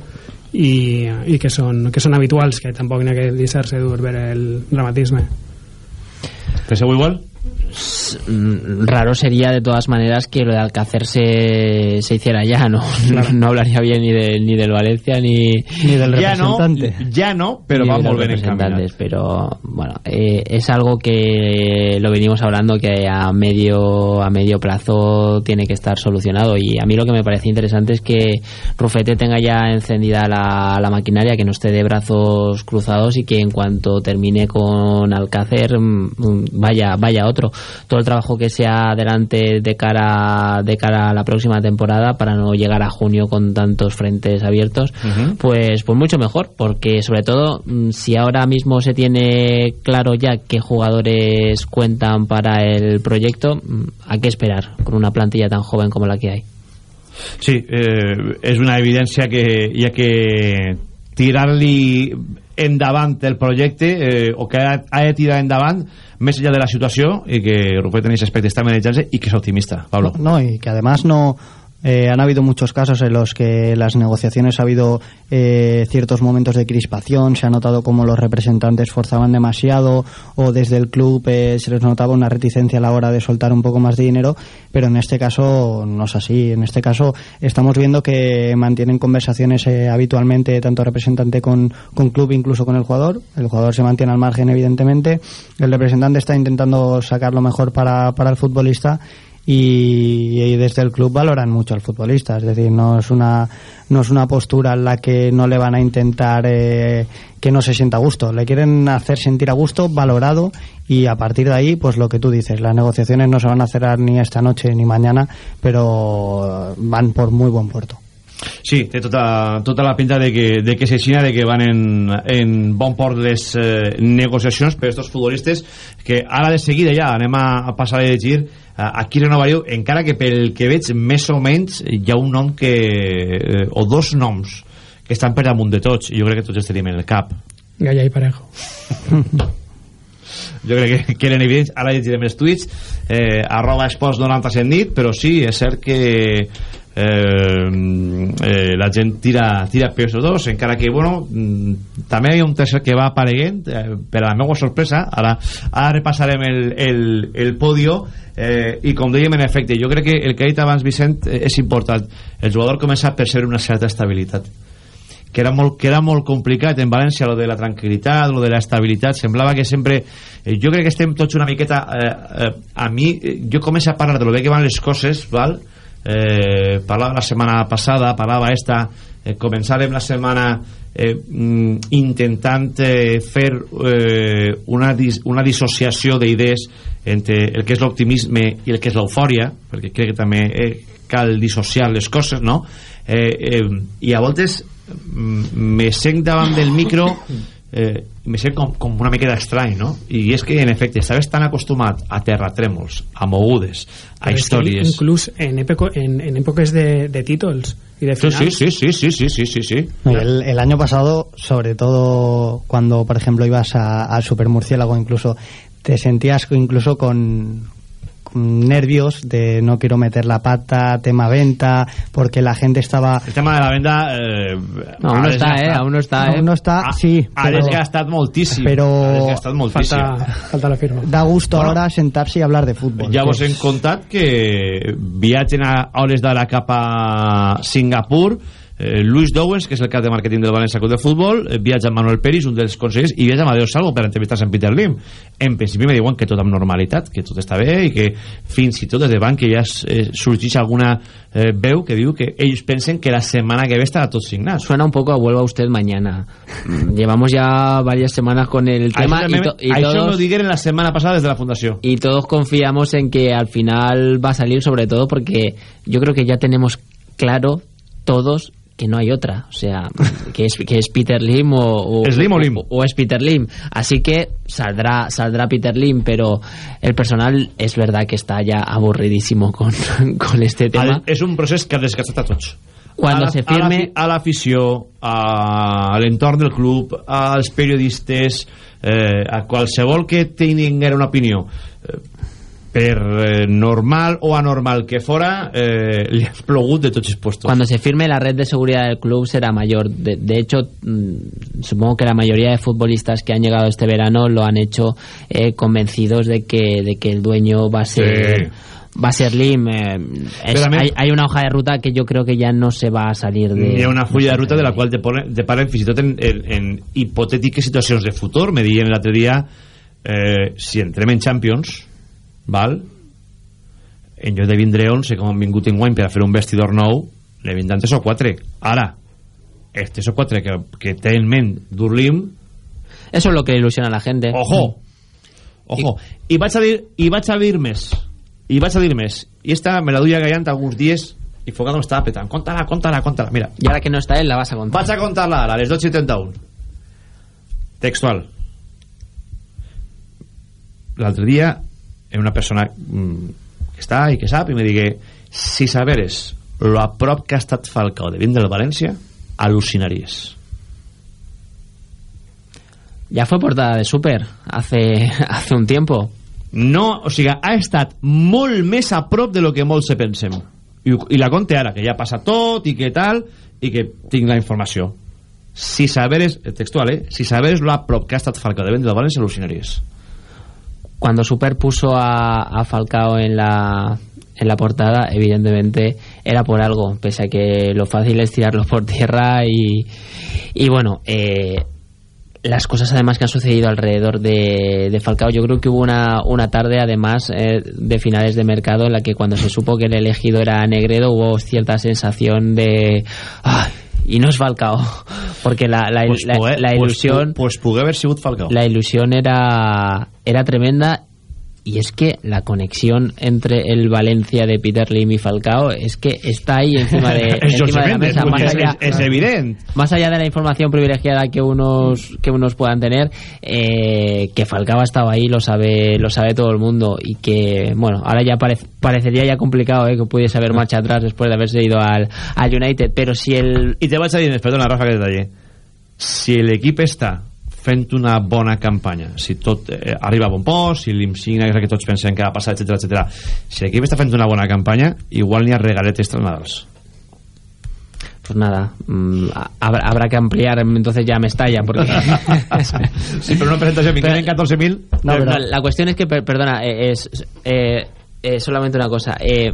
S12: i, i que, són, que són habituals que tampoc n'hi ha que deixar-se dur ver el dramatisme
S2: Penseu igual?
S10: Mm, raro sería de todas maneras que lo de Alcácer se, se hiciera ya, ¿no? [laughs]
S2: Claro.
S10: No hablaría bien ni, de, ni del Valencia ni,
S11: ni del
S2: Ya no, ya no, pero
S10: ni
S2: va molt ben
S10: representantes, Pero bueno, eh, es algo que lo venimos hablando que a medio a medio plazo tiene que estar solucionado y a mí lo que me parece interesante es que Rufete tenga ya encendida la, la maquinaria, que no esté de brazos cruzados y que en cuanto termine con Alcácer mm, mm, vaya vaya otro. Todo el trabajo que sea adelante de cara de cara a la próxima temporada para no llegar a junio con tantos frentes abiertos, pues pues mucho mejor, porque sobre todo mm, si ahora mismo se tiene claro ya qué jugadores cuentan para el proyecto, mm, hay que esperar con una plantilla tan joven como la que hay.
S2: Sí, eh, és una evidència que hi ha que tirar-li endavant el projecte eh, o que ha, ha de tirar endavant més enllà de la situació i que Rufet en aquest aspecte està manejant-se i que és optimista, Pablo.
S11: No, y que además no eh, han habido muchos casos en los que las negociaciones ha habido eh, ciertos momentos de crispación, se ha notado como los representantes forzaban demasiado o desde el club eh, se les notaba una reticencia a la hora de soltar un poco más de dinero, pero en este caso no es así. En este caso estamos viendo que mantienen conversaciones eh, habitualmente tanto representante con, con club incluso con el jugador. El jugador se mantiene al margen evidentemente. El representante está intentando sacar lo mejor para, para el futbolista y, y desde el club valoran mucho al futbolista, es decir, no es una no es una postura en la que no le van a intentar eh, que no se sienta a gusto, le quieren hacer sentir a gusto, valorado y a partir de ahí, pues lo que tú dices, las negociaciones no se van a cerrar ni esta noche ni mañana, pero van por muy buen puerto.
S2: Sí, té tota, tota la pinta de que, de que s'aixina, de que van en, en bon port les eh, negociacions per aquests futbolistes que ara de seguida ja anem a, a passar a llegir a, a qui renovaríeu, encara que pel que veig més o menys hi ha un nom que eh, o dos noms que estan per damunt de tots i jo crec que tots els tenim en el cap.
S12: Gaya y Parejo. [laughs]
S2: jo crec que, que eren evidents. Ara llegirem els tuits. Eh, arroba esports 97 nit però sí, és cert que eh, eh, la gent tira, tira per els dos encara que bueno, mm, també hi ha un tercer que va apareguent eh, per a la meva sorpresa. Ara, ara repassarem el, el, el podio eh, i com dèiem en efecte jo crec que el que ha dit abans Vicent eh, és important. El jugador comença a percebre una certa estabilitat que era molt, que era molt complicat en València lo de la tranquil·litat, lo de l'estabilitat semblava que sempre, eh, jo crec que estem tots una miqueta eh, eh, a mi, eh, jo començo a parlar de lo bé que van les coses val? Eh, parlava la setmana passada parlava esta, eh, començarem la setmana eh, mm, intentant eh, fer eh, una, dis, una dissociació d'idees entre el que és l'optimisme i el que és l'eufòria perquè crec que també eh, cal dissociar les coses no? eh, eh, i a voltes mm, me sent davant del micro [laughs] eh, me sent com, com una miqueta estrany no? i és que en efecte estaves tan acostumat a terratrèmols, a mogudes a
S12: que
S2: històries
S12: incluso en, époco- en, en épocas de, de títulos y de
S2: sí,
S12: finals.
S2: sí, sí, sí, sí, sí, sí, sí.
S11: Y El, el año pasado, sobre todo cuando, por ejemplo, ibas a- al Super Murciélago, incluso te sentías incluso con nervios de no quiero meter la pata, tema venta, porque la gente estaba...
S2: El tema de la venda... Eh,
S10: No, aún no està, eh? Aún no està, eh?
S11: Aún no está, sí.
S2: Ha
S11: pero
S2: desgastat moltíssim.
S11: Pero-
S2: Ha desgastat moltíssim.
S12: Falta, falta la firma.
S11: Da gusto
S2: Bueno.
S11: ahora sentarse y hablar de fútbol.
S2: Ja
S11: que
S2: vos hem
S11: es-
S2: contat que viatgen a hores d'ara cap a Singapur eh, Luis Dowens, que és el cap de màrqueting del València Club de Futbol, eh, viatja amb Manuel Peris, un dels consellers, i viatja amb Adeu Salvo per entrevistar-se amb Peter Lim. En principi me diuen que tot amb normalitat, que tot està bé i que fins i tot des de banc que ja eh, sorgeix alguna eh, veu que diu que ells pensen que la setmana que ve estarà tot signat.
S10: Suena un poco a vuelva usted mañana. Mm, Llevamos ya varias semanas con el tema y,
S2: Això,
S10: to- y
S2: això
S10: todos...
S2: m'ho digueren la setmana passada des de la Fundació.
S10: y todos confiamos en que al final va a salir sobre todo porque yo creo que ya tenemos claro todos que no hay otra, o sea, que es, que es Peter Lim o, o,
S2: ¿Es Lim o Lim?
S10: o es Peter Lim, así que saldrá saldrá Peter Lim, pero el personal es verdad que está ya aburridísimo con, [laughs] con este tema.
S2: Ha- és un procés que ha desgastat a tots
S10: Cuando
S2: a la-
S10: se
S2: la
S10: firme-
S2: fi- a l'afició a, a l'entorn del club als periodistes eh, a qualsevol que tinguin una opinió eh, per eh, normal o anormal que fora eh, li ha plogut de tots els puestos
S10: Cuando se firme la red de seguridad del club será mayor. De, de hecho, mm, supongo que la mayoría de futbolistas que han llegado este verano lo han hecho eh, convencidos de que, de que el dueño va a ser... Va a ser Lim. eh, es- hay, hay una hoja de ruta que yo creo que ya no se va a salir de.
S2: Hi ha una fulla de ruta de la qual te, pone, te parlen fins i tot en, en, en hipotètiques situacions de futur. Me diuen l'altre dia eh, si entrem en Champions, val? en lloc de vindre 11 com han vingut en guany per a fer un vestidor nou, ne vindran 3 o 4. Ara, els 3 o 4 que, que té en ment Durlim,
S10: Eso es lo que ilusiona a la gente.
S2: Ojo. Ojo. I vaig a dir, i vaig a dir més. I vaig a dir més. I esta me la duia gallant alguns dies i Fogado m'estava petant. Conta-la, conta-la, conta-la. Mira.
S10: Y ahora que no está él, la vas a contar.
S2: Vaig a contar-la ara, a les 12.31. Textual. L'altre dia, una persona mm, que està i que sap, i me digué si saberes lo a prop que ha estat Falcao de vindre del València, al·lucinaries.
S10: Ya fue portada de Super hace, [laughs] hace un tiempo.
S2: No, o sigui, ha estat molt més a prop de lo que molts se pensem. I, i la conte ara, que ja passa tot i que tal, i que tinc la informació. Si saberes, textual, eh? Si saberes lo a prop que ha estat Falcao de vendre del València, al·lucinaries.
S10: Cuando Super puso a, Falcao en la, en la portada, evidentemente era por algo, pese a que lo fácil es tirarlo por tierra y, y bueno, eh, las cosas además que han sucedido alrededor de, de Falcao, yo creo que hubo una, una tarde además eh, de finales de mercado en la que cuando se supo que el elegido era Negredo hubo cierta sensación de... "Ay, y no es Falcao, [laughs] porque la, la,
S2: Pues
S10: la-
S2: pogué-
S10: la
S2: pues
S10: ilusión...
S2: pu- pues pugué haver sigut Falcao.
S10: La ilusión era, era tremenda y es que la conexión entre el Valencia de Peter Lim y Falcao es que está ahí encima de, [laughs] encima de la mesa, más
S2: es-
S10: allá,
S2: es- es evidente.
S10: más allá de la información privilegiada que unos que unos puedan tener, eh, que Falcao ha estado ahí lo sabe lo sabe todo el mundo y que bueno ahora ya parec- parecería ya complicado eh, que pudiese haber marcha atrás después de haberse ido al, al United, pero si el
S2: I te vaig a més, perdona, Rafa, que detalle. Si l'equip està fent una bona campanya, si tot eh, arriba a bon post, si l'Imsigna, que tots pensem que ha passat, etc etc. Si l'equip està fent una bona campanya, igual n'hi ha regaletes tras
S10: pues nada, mm, habrá, habrá que ampliar entonces ya Mestalla porque [laughs]
S2: sí, pero una presentación me en 14.000
S10: No, pero la cuestión es que, per- perdona, eh, es eh, eh, solamente una cosa. Eh,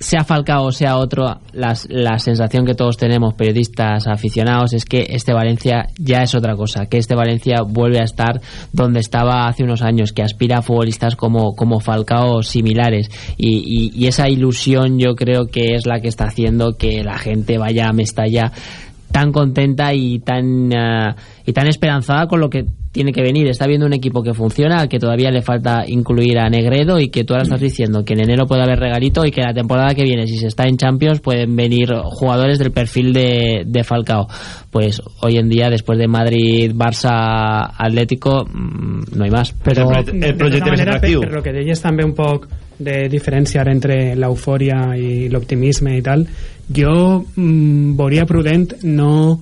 S10: sea Falcao o sea otro, las- la sensación que todos tenemos, periodistas, aficionados, es que este Valencia ya es otra cosa, que este Valencia vuelve a estar donde estaba hace unos años, que aspira a futbolistas como, como Falcao similares. Y, y- esa ilusión yo creo que es la que está haciendo que la gente vaya a Mestalla tan contenta y tan eh, y tan esperanzada con lo que tiene que venir. Está viendo un equipo que funciona, al que todavía le falta incluir a Negredo y que tú ahora estás diciendo que en enero puede haber regalito y que la temporada que viene, si se está en Champions, pueden venir jugadores del perfil de, de Falcao. Pues hoy en día, después de Madrid, Barça, Atlético, mm, no hay más.
S12: Però, de tota manera, per, per lo que deies també un poc de diferenciar entre l'eufòria i l'optimisme i tal, jo mm, veuria prudent no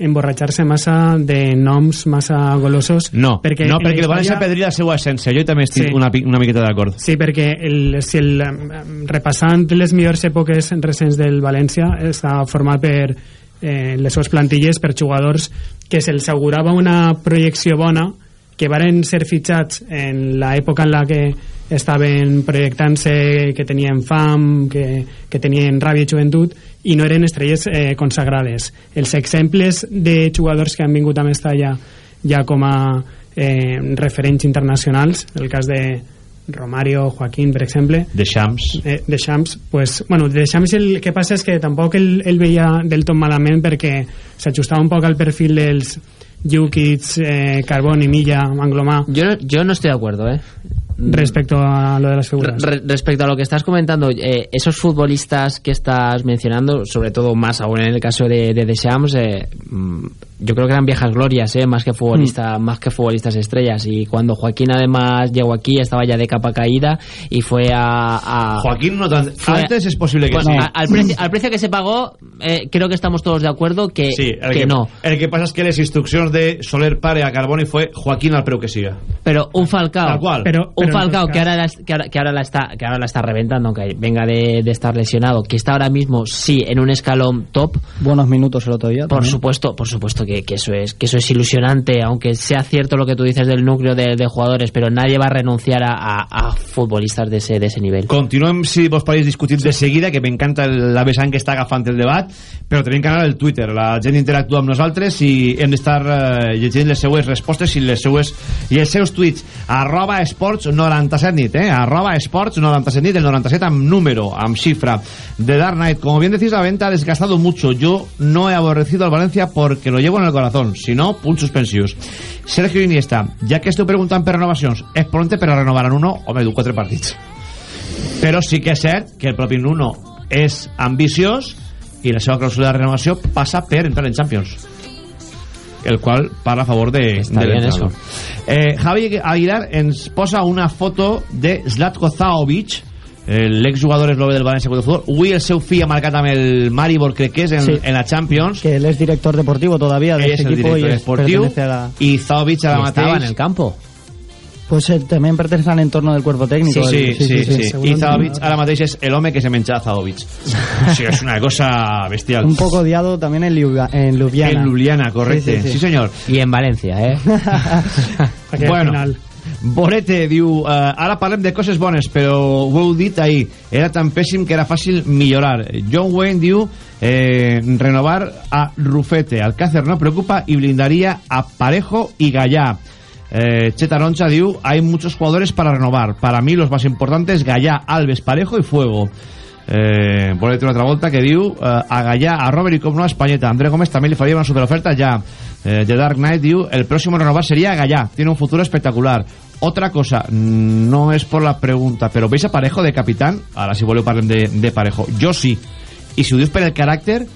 S12: emborratxar-se massa de noms massa golosos
S2: No,
S12: perquè
S2: no, perquè el
S12: la
S2: València
S12: història-
S2: perdria la seva essència. Jo també estic
S12: Sí.
S2: una, una miqueta d'acord.
S12: Sí, perquè el, si el, repassant les millors èpoques recents del València està format per eh, les seves plantilles per jugadors que se'ls assegurava una projecció bona que varen ser fitxats en l'època en la que estaven projectant-se que tenien fam, que, que tenien ràbia i joventut i no eren estrelles eh, consagrades. Els exemples de jugadors que han vingut a Mestalla ja com a eh, referents internacionals, el cas de Romario, Joaquín, per exemple,
S2: De Shams.
S12: eh, de Shams, pues, bueno, de Shams el que passa és que tampoc el, el veia del tot malament perquè s'ajustava un poc al perfil dels Jukic, eh, Carbón y Milla, Manglomá.
S10: Yo, no- yo no estoy de acuerdo, ¿eh?
S12: Respecto a lo de las figuras.
S10: Re- respecto a lo que estás comentando, eh, esos futbolistas que estás mencionando, sobre todo más aún en el caso de, de Deschamps, eh, mm, yo creo que eran viejas glorias, ¿eh? más que futbolista, más que futbolistas estrellas. Y cuando Joaquín además llegó aquí, estaba ya de capa caída y fue a. a-
S2: Joaquín no tan...
S10: fue-
S2: Antes es posible que
S10: pues,
S2: sí.
S10: a- al, precio, al precio que se pagó, eh, creo que estamos todos de acuerdo que,
S2: Sí, el
S10: que
S2: que,
S10: no.
S2: El que pasa es que las instrucciones de Soler pare a Carboni fue Joaquín al preu que siga.
S10: Pero un Falcao,
S2: Tal cual.
S12: Pero-
S10: un
S12: pero
S10: Falcao que ahora, la, que, ahora, que, ahora la está, que ahora la está reventando, aunque venga de, de estar lesionado, que está ahora mismo, sí, en un escalón top,
S11: Buenos minutos el otro día.
S10: Por
S11: también.
S10: supuesto, por supuesto que, que eso es que eso es ilusionante, aunque sea cierto lo que tú dices del núcleo de, de jugadores, pero nadie va a renunciar a, a- a futbolistas de ese, de ese nivel.
S2: Continuem, si vos pareix, discutint de seguida, que m'encanta el- la vessant que està agafant el debat, però tenim que anar al Twitter. La gent interactua amb nosaltres i hem d'estar eh, llegint les seues respostes i les seues i els seus tuits. Arroba esports 97 nit, eh? Arroba esports 97 nit, el 97 amb número, amb xifra. De Dark Knight, como bien decís, la venta ha desgastado mucho. Yo no he aborrecido al Valencia porque lo llevo en el corazón. Si no, punts suspensius. Sergio Iniesta, ja que esteu preguntant per renovacions, és pronte per a renovar en uno? Home, du quatre partits. Però sí que és cert que el propi Nuno és ambiciós i la seva clàusula de renovació passa per entrar en Champions el qual parla a favor de,
S10: bien
S2: l'entrenador. Eh, Javi Aguilar ens posa una foto de Zlatko Zaovic l'exjugador eslove del València Club de Futbol avui el seu fill ha marcat amb el Maribor crec que és en,
S11: Sí.
S2: en la Champions
S11: Que él es director deportivo todavía de
S2: ell és
S11: este
S2: el
S11: equipo y
S2: director
S11: es-
S2: esportiu
S11: a la...
S2: i Zaovic ara
S10: Y
S2: mateix
S10: en el campo.
S11: Pues eh, también pertenece al entorno del cuerpo técnico.
S2: Sí,
S11: el-
S2: sí, sí, sí, I
S11: el
S2: Zaovic
S11: entrenador.
S2: ara mateix és l'home que se menja Zaovic o [laughs] sigui, és una cosa bestial
S11: Un poco odiado también en, Liuba- en Ljubljana.
S2: en Ljubljana, correcte, sí, senyor
S10: Y en Valencia, ¿eh? [laughs] [laughs]
S2: Bueno,
S12: final.
S2: Borete diu eh, ara parlem de coses bones però ho heu dit ahir era tan pèssim que era fàcil millorar. John Wayne diu eh, renovar a Rufete. Alcácer no preocupa y blindaría a Parejo y Gallá. Eh, Che Taroncha diu hay muchos jugadores para renovar. Para mí los más importantes Gallá, Alves, Parejo y Fuego eh, Borete una altra volta que diu eh, a Gallá, a Robert y com no a Españeta André Gómez también le faría una superoferta ya eh, The Dark Knight diu el próximo a renovar sería Gallá tiene un futuro espectacular otra cosa, no es por la pregunta, pero ¿veis a Parejo de capitán? Ahora si voleu parlem de, Parejo. Jo sí. I si ho dius el caràcter,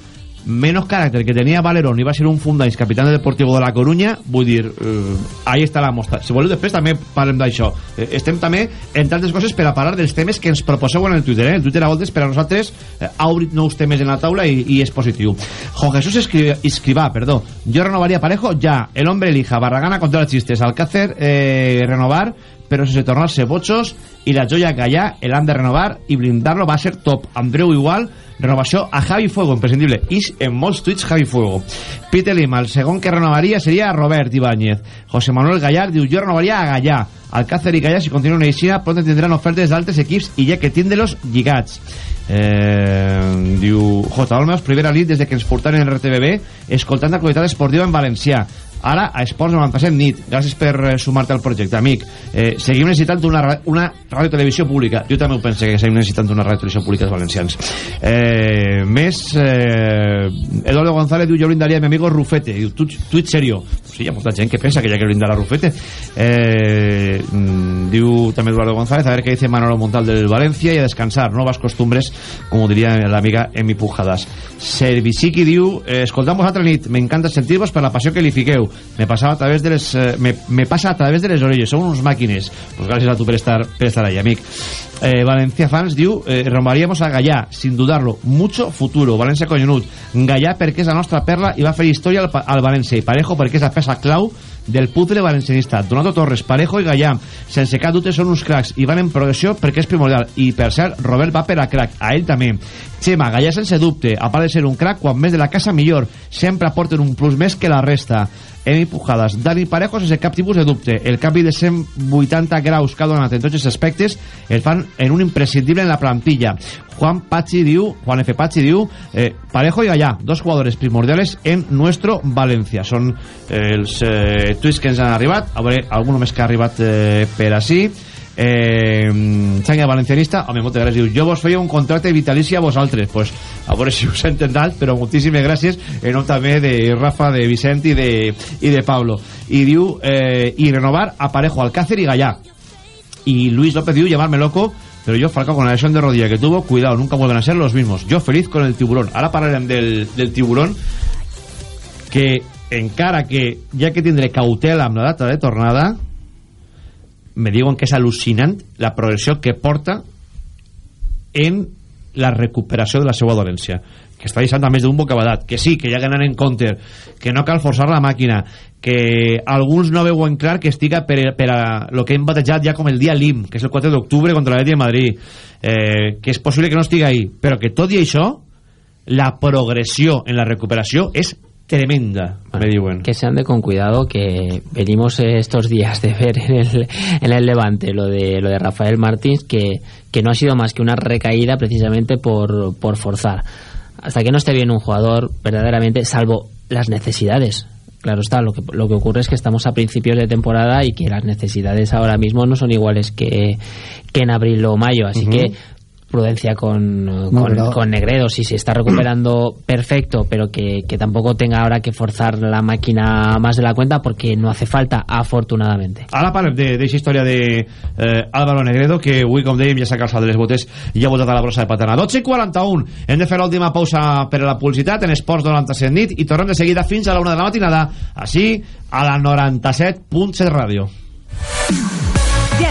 S2: menos caràcter que tenia Valerón i va ser un fundais capitán del Deportivo de la Coruña, vull dir, eh, ahí està la mostra. Si voleu després també parlem d'això. Eh, estem també, entre altres coses, per a parlar dels temes que ens proposeu en el Twitter. Eh? El Twitter a voltes per a nosaltres eh, ha obrit nous temes en la taula i, i és positiu. Jo Jesús escriba, escribà, perdó. Jo renovaria Parejo ya. El hombre elija. Barragana contra los chistes. Alcácer eh, renovar, pero si se tornarse bochos y la joya Gallá el han de renovar y blindarlo va a ser top. Andreu igual, renovació a Javi Fuego, imprescindible. I en molts tuits Javi Fuego. Peter Lima, el segon que renovaria seria Robert Ibáñez. José Manuel Gallar diu, jo renovaria a Gallà. Alcácer i Gallà, si continuen així, pronto tindran ofertes d'altres equips i ja que tindre-los lligats. Eh, diu J. Olmeos, primera nit des de que ens portaren en RTBB escoltant l'actualitat esportiva en valencià ara a Esports 97 nit. Gràcies per eh, sumar-te al projecte amic. Eh, seguim necessitant una, una radiotelevisió pública. Jo també ho pense que seguim necessitant una radiotelevisió pública els valencians. Eh, més eh, Eduardo González diu jo brindaria a mi amigo Rufete diu tu, tuit serio? Sí, hi ha molta gent que pensa que ha que brindar a Rufete. Eh, mm, diu també Eduardo González a ver qué dice Manolo Montal del Valencia y a descansar, nuevas costumbres como diría la amiga Emi Pujadas. Serviciqui diu eh, escoltamos altra nit, me encanta sentir-vos per la passió que li fiqueu me passava a través de les eh, me, me passa a través de les orelles, són uns màquines. Pues gràcies a tu per estar, per estar ahí amic. Eh, Valencia Fans diu eh, renovaríamos a Gallà, sin dudarlo. Mucho futuro, València collonut. Gallà perquè és la nostra perla i va fer història al, al València. I Parejo perquè és la peça clau del puzzle valencianista. Donato Torres, Parejo i Gallà. Sense cap dubte són uns cracs i van en progressió perquè és primordial. I per cert Robert va per a crack, a ell també Xema, Gallà sense dubte a part de ser un crack quan més de la casa millor sempre aporten un plus més que la resta. Emi Pujadas, Dani Parejo sense cap tipus de dubte. El canvi de 180 graus que ha donat en tots els aspectes el fan en un imprescindible en la plantilla. Juan Pachi diu, Juan F. Pachi diu eh, Parejo i Gallà, dos jugadores primordiales en nuestro Valencia. Són eh, els eh, tuits que ens han arribat. A veure, algun més que ha arribat eh, per així eh, Xanga Valencianista home, moltes gràcies, diu, jo vos feia un contracte vitalici a vosaltres, pues a veure si us he entendat però moltíssimes gràcies en nom també de Rafa, de Vicent i de, i de Pablo. I diu, eh, i renovar a Parejo, Alcácer i Gallà. Y Luis López diu llamarme loco pero yo Falcao con la lesión de rodilla que tuvo cuidado, nunca vuelven a ser los mismos. Yo feliz con el tiburón. Ahora parlarem del, del tiburón que encara que ja que tindré cautela amb la data de tornada me diuen que és al·lucinant la progressió que porta en la recuperació de la seva dolència. Que està deixant a més d'un bocabadat. Que sí, que ja ganen en counter que no cal forçar la màquina que alguns no veuen clar que estiga per, per a lo que hem batejat ja com el dia LIM que és el 4 d'octubre contra l'Atleti de Madrid. Eh, que és possible que no estigui ahí però que tot i això la progressió en la recuperació és tremenda, me diuen.
S10: Que se ande con cuidado, que venimos estos días de ver en el, en el Levante lo de, lo de Rafael Martins, que, que no ha sido más que una recaída precisamente por, por forzar. Hasta que no esté bien un jugador, verdaderamente, salvo las necesidades. Claro está, lo que, lo que ocurre es que estamos a principios de temporada y que las necesidades ahora mismo no son iguales que, que en abril o mayo, así que prudencia con,
S11: No,
S10: con,
S11: pero-
S10: con Negredo si se está recuperando [clears throat] perfecto pero que, que tampoco tenga ahora que forzar la máquina más de la cuenta porque no hace falta afortunadamente
S2: Ara parlem de- d'eixa història de eh, Álvaro Negredo, que avui, com dèiem, ja s'ha calçat de les botes i ha votat a la brossa de patana. 12 i 41. Hem de fer l'última pausa per a la publicitat en Esports 97 nit i tornem de seguida fins a la una de la matinada, així a la 97.7 ràdio.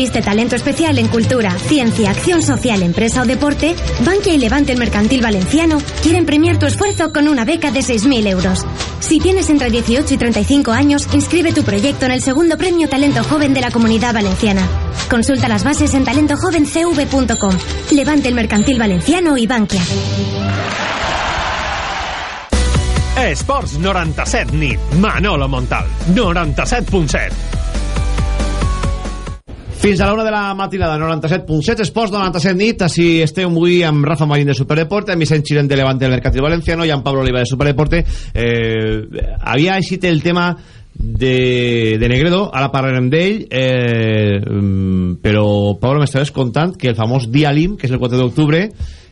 S13: Tuviste talento especial en cultura, ciencia, acción social, empresa o deporte, Bankia y Levante el Mercantil Valenciano quieren premiar tu esfuerzo con una beca de 6.000 euros. Si tienes entre 18 y 35 años, inscribe tu proyecto en el segundo premio Talento Joven de la Comunidad Valenciana. Consulta las bases en talentojovencv.com. Levante el Mercantil Valenciano y Bankia.
S1: Esports 97 nit. Manolo Montal. 97.7.
S2: Fins a la una de la matinada, 97.7, Esports 97 nit, així esteu avui amb Rafa Marín de Superdeporte, amb Vicent Xirent de Levante del Mercantil Valenciano i amb Pablo Oliva de Superdeporte. Eh, havia eixit el tema de, de Negredo, ara parlarem d'ell, eh, mm, però Pablo m'estaves contant que el famós dia LIM, que és el 4 d'octubre,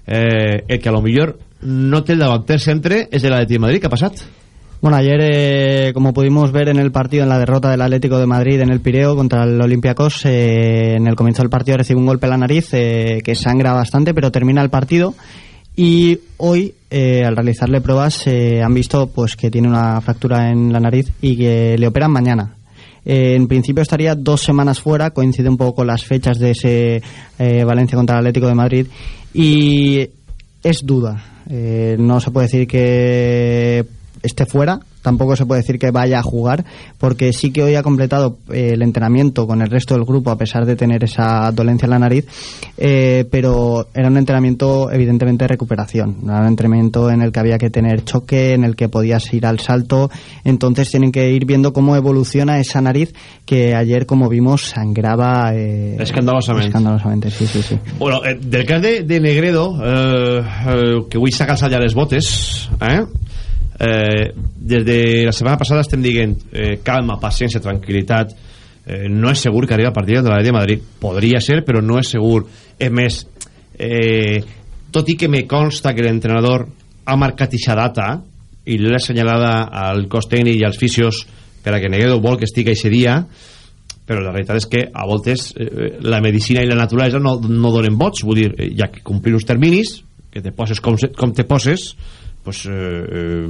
S2: eh, el que a lo millor no té el davanter centre és de l'Atleti de Madrid, què ha passat?
S11: Bueno, ayer, eh, como pudimos ver en el partido, en la derrota del Atlético de Madrid en el Pireo contra el Olympiacos, eh, en el comienzo del partido recibe un golpe en la nariz eh, que sangra bastante, pero termina el partido. Y hoy, eh, al realizarle pruebas, eh, han visto pues que tiene una fractura en la nariz y que le operan mañana. En principio estaría dos semanas fuera, coincide un poco con las fechas de ese Valencia contra el Atlético de Madrid. Y es duda. No se puede decir que esté fuera, tampoco se puede decir que vaya a jugar, porque sí que hoy ha completado eh, el entrenamiento con el resto del grupo a pesar de tener esa dolencia en la nariz, eh, pero era un entrenamiento evidentemente de recuperación, era un entrenamiento en el que había que tener choque, en el que podías ir al salto, entonces tienen que ir viendo cómo evoluciona esa nariz que ayer como vimos sangraba eh,
S2: Escandalosamente.
S11: escandalosamente, sí, sí, sí.
S2: Bueno, eh, del cas de, de Negredo, eh, que avui s'ha calçat ja les botes, eh? Eh, des de la setmana passada estem dient eh, calma, paciència, tranquil·litat. Eh, no és segur que arribi al partit de la de Madrid. Podria ser però no és segur. És més eh, tot i que me consta que l'entrenador ha marcat ixa data i l'ha assenyalada al cos tècnic i als fisios per a que Negredo vol que estigui aquest dia però la realitat és que a voltes eh, la medicina i la naturalesa no, no donen vots. Vull dir, eh, hi ha que complir uns terminis que te poses com, com te poses pues, eh, eh,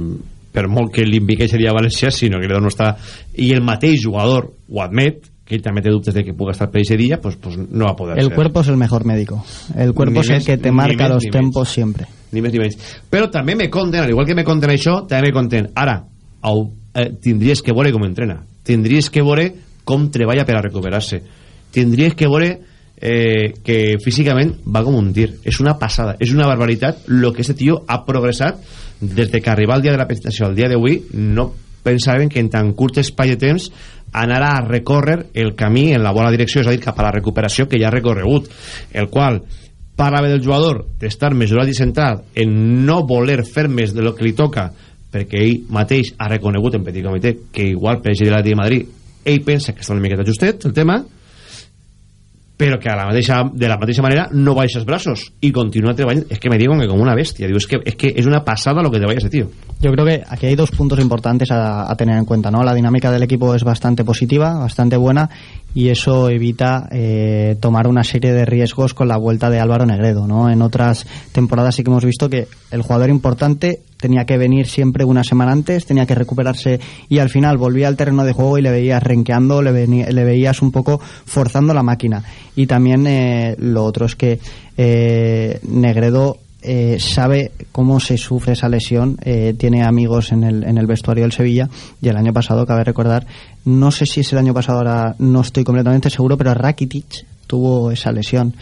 S2: per molt que l'invique seria València si Negredo no està i el mateix jugador ho admet que ell també té dubtes de que puga estar per ese dia pues, pues no va a poder
S11: El
S2: ser.
S11: cuerpo es el mejor médico. El cuerpo
S2: Ni
S11: es el
S2: més,
S11: que te marca
S2: més,
S11: los tempos siempre.
S2: ni més ni menys. Però també me conten, al igual que me conten això també me conten, ara au, eh, tindries que veure com entrena. Tindries que veure com treballa per a recuperar-se. Tindries que veure eh, que físicament va com un tir. És una passada, és una barbaritat lo que este tio ha progressat des de que arribar al dia de la presentació al dia d'avui no pensaven que en tan curt espai de temps anara a recórrer el camí en la bona direcció, és a dir, cap a la recuperació que ja ha recorregut, el qual parla del jugador d'estar mesurat i centrat en no voler fer més de lo que li toca perquè ell mateix ha reconegut en petit comitè que igual per exemple de Madrid ell pensa que està una miqueta justet el tema però que a la mateixa, de la mateixa manera no baixa els braços i continua és que me digo que com una bèstia Digo, és, que, és que és una passada lo que treballa ese tío
S11: Yo creo que aquí hay dos puntos importantes a, a tener en cuenta, ¿no? La dinámica del equipo es bastante positiva, bastante buena y eso evita eh, tomar una serie de riesgos con la vuelta de Álvaro Negredo, ¿no? En otras temporadas sí que hemos visto que el jugador importante tenía que venir siempre una semana antes, tenía que recuperarse y al final volvía al terreno de juego y le veías renqueando, le, venía- le veías un poco forzando la máquina. Y también eh, lo otro es que eh, Negredo eh, sabe cómo se sufre esa lesión, eh, tiene amigos en el, en el vestuario del Sevilla y el año pasado, cabe recordar, no sé si es el año pasado, ahora no estoy completamente seguro, pero Rakitic tuvo esa lesión.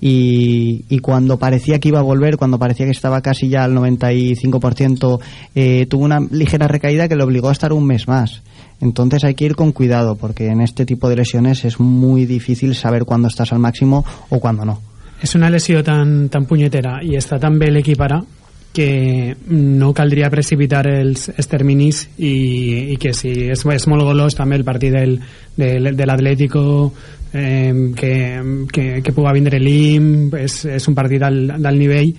S11: Y, y cuando parecía que iba a volver, cuando parecía que estaba casi ya al 95%, eh, tuvo una ligera recaída que le obligó a estar un mes más. Entonces hay que ir con cuidado porque en este tipo de lesiones es muy difícil saber cuándo estás al máximo o cuándo no.
S12: És una lesió tan, tan punyetera i està tan bé l'equip ara que no caldria precipitar els, els terminis i, i que si és, és molt golós també el partit del, del, de l'Atlético eh, que, que, que puga vindre l'IM és, és un partit d'alt d'alt nivell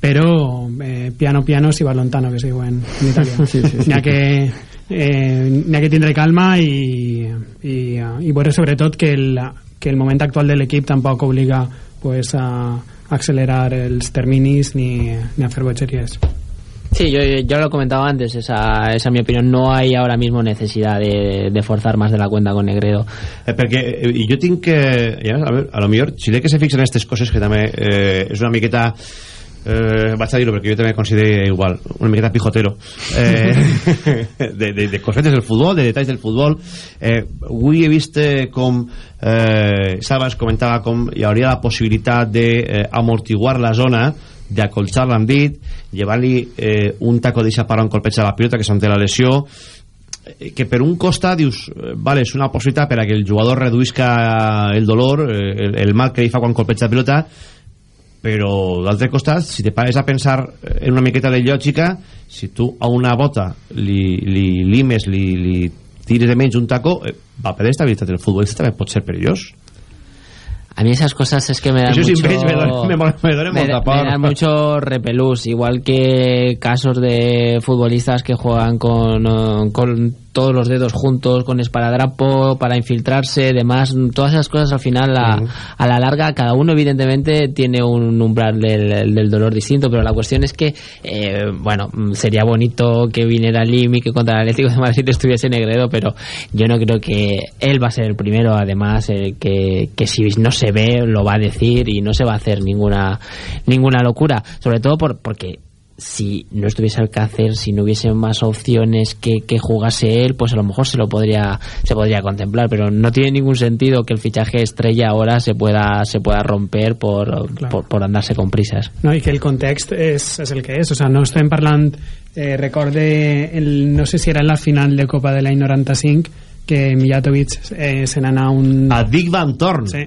S12: però eh, piano piano si va lontano que es diu en, en italià [laughs]
S11: Sí,
S12: que eh, n'hi ha que tindre calma i, i, i veure sobretot que el, que el moment actual de l'equip tampoc obliga pues, a accelerar els terminis ni, ni a fer bocheries
S10: Sí, yo, yo lo comentaba antes, esa, esa es mi opinión. No hay ahora mismo necesidad de, de forzar más de la cuenta con Negredo.
S2: eh, perquè eh, jo tinc que ja, a, veure, a lo millor si que se fixen en aquestes coses que també eh, és una miqueta eh, vaig a dir-ho perquè jo també considero igual una miqueta pijotero. Eh, [laughs] de, de, de cosetes del futbol de detalls del futbol. Eh, avui he vist eh, com eh, Salva ens comentava com hi hauria la possibilitat d'amortiguar la zona d'acolxar-la amb dit llevar-li eh, un taco deixa parar un colpeig a la pilota que se'n té la lesió. Eh, que per un costat dius eh, vale, és una possibilitat per a que el jugador reduïsca el dolor eh, el, el mal que li fa quan colpeja la pilota però d'altre costat si te pares a pensar en una miqueta de lògica si tu a una bota li, li limes li, li tires de menys un taco eh, va per estabilitat el futbolista també pot ser perillós
S10: A mí esas cosas es que me dan
S2: Eso
S10: mucho...
S2: me
S10: dan mucho repelús, igual que casos de futbolistas que juegan con, eh, con todos los dedos juntos, con esparadrapo, para infiltrarse, demás, todas esas cosas al final, a, a la larga, cada uno evidentemente tiene un umbral del, del dolor distinto, pero la cuestión es que, eh, bueno, sería bonito que viniera Lim y que contra el Atlético de Madrid [laughs] estuviese Negredo, pero yo no creo que él va a ser el primero, además, el que, que si no se ve lo va a decir y no se va a hacer ninguna ninguna locura, sobre todo por, porque si no estuviese Alcácer, si no hubiese más opciones que, que jugase él, pues a lo mejor se lo podría se podría contemplar, pero no tiene ningún sentido que el fichaje estrella ahora se pueda se pueda romper por, por, por andarse con prisas.
S12: no? i que el context és, és el que és o sea, no estem parlant eh, recorde el, no sé si era en la final de Copa de l'any 95 que Mijatovic eh, se n'anà un...
S2: a Dick Van Torn
S12: sí.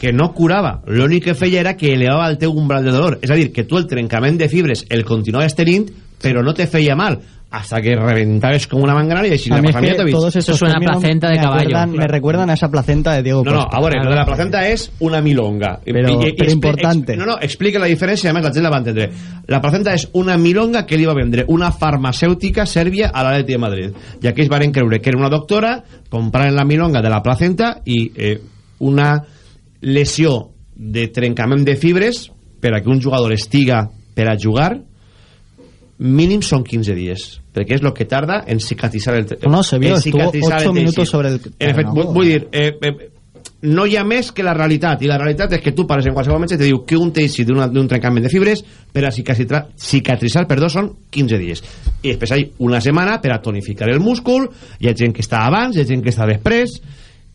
S2: Que no curava, l'únic que feia era que elevava el teu umbral de dolor és a dir, que tu el trencament de fibres el continuaves tenint però no te feia mal hasta que reventaves com una mangrana y així
S11: A mí es que todos estos términos me recuerdan- Me recuerdan a esa placenta de Diego
S2: No, no,
S11: Costa.
S2: a veure, lo de la placenta és una milonga. Expli-
S11: importante.
S2: no, no, explica la diferència, a més la gent la va entendre. La placenta és una milonga que li va vendre una farmacèutica sèrbia a l'Atleti de Madrid. I aquells varen creure que era una doctora, compraren la milonga de la placenta i eh, una lesió de trencament de fibres per a que un jugador estiga per a jugar mínim són 15 dies perquè és el que tarda en cicatrizar el
S11: No, se vio, estuvo
S2: cicatrizar el
S11: 8 minutos sobre el
S2: En efecte, vull, vull dir, eh, eh, no hi ha més que la realitat, i la realitat és que tu pares en qualsevol metge i te diu que un teixit d'un trencament de fibres per a cicatrizar perdó, són 15 dies. I després hi una setmana per a tonificar el múscul, hi ha gent que està abans, hi ha gent que està després,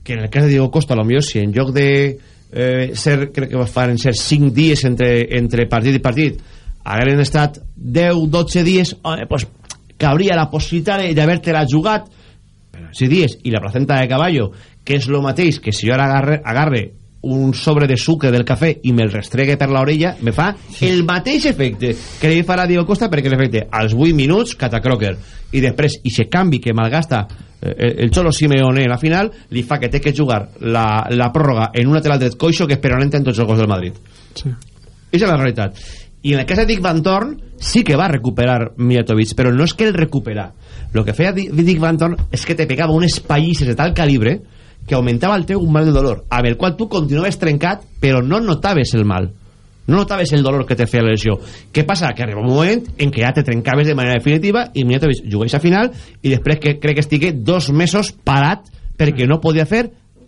S2: que en el cas de Diego Costa, potser si en lloc de eh, ser, crec que fan ser 5 dies entre, entre partit i partit, hagueren estat 10-12 dies, home, pues, cabria la possibilitat de- d'haver-te-la jugat però si dies. I la placenta de caballo que és el mateix que si jo ara agarre, agarre un sobre de sucre del cafè i me'l restregue per l'orella me fa el mateix efecte que li farà Diego Costa perquè en efecte als 8 minuts catacroker i després i se canvi que malgasta eh, el, Cholo Simeone en la final li fa que té que jugar la, la pròrroga en un lateral dret coixo que és en tots els gols del Madrid
S12: Sí.
S2: Esa és la realitat. I en el cas de Dick Van Torn sí que va recuperar Mijatovic, però no és que el recupera. Lo que feia Di- Dick Van Torn és que te pegava unes païsses de tal calibre que augmentava el teu mal de dolor, amb el qual tu continuaves trencat, però no notaves el mal. No notaves el dolor que te feia la lesió. Què passa? Que arriba un moment en què ja te trencaves de manera definitiva i Mijatovic jugueix a final i després que crec que estigui dos mesos parat perquè no podia fer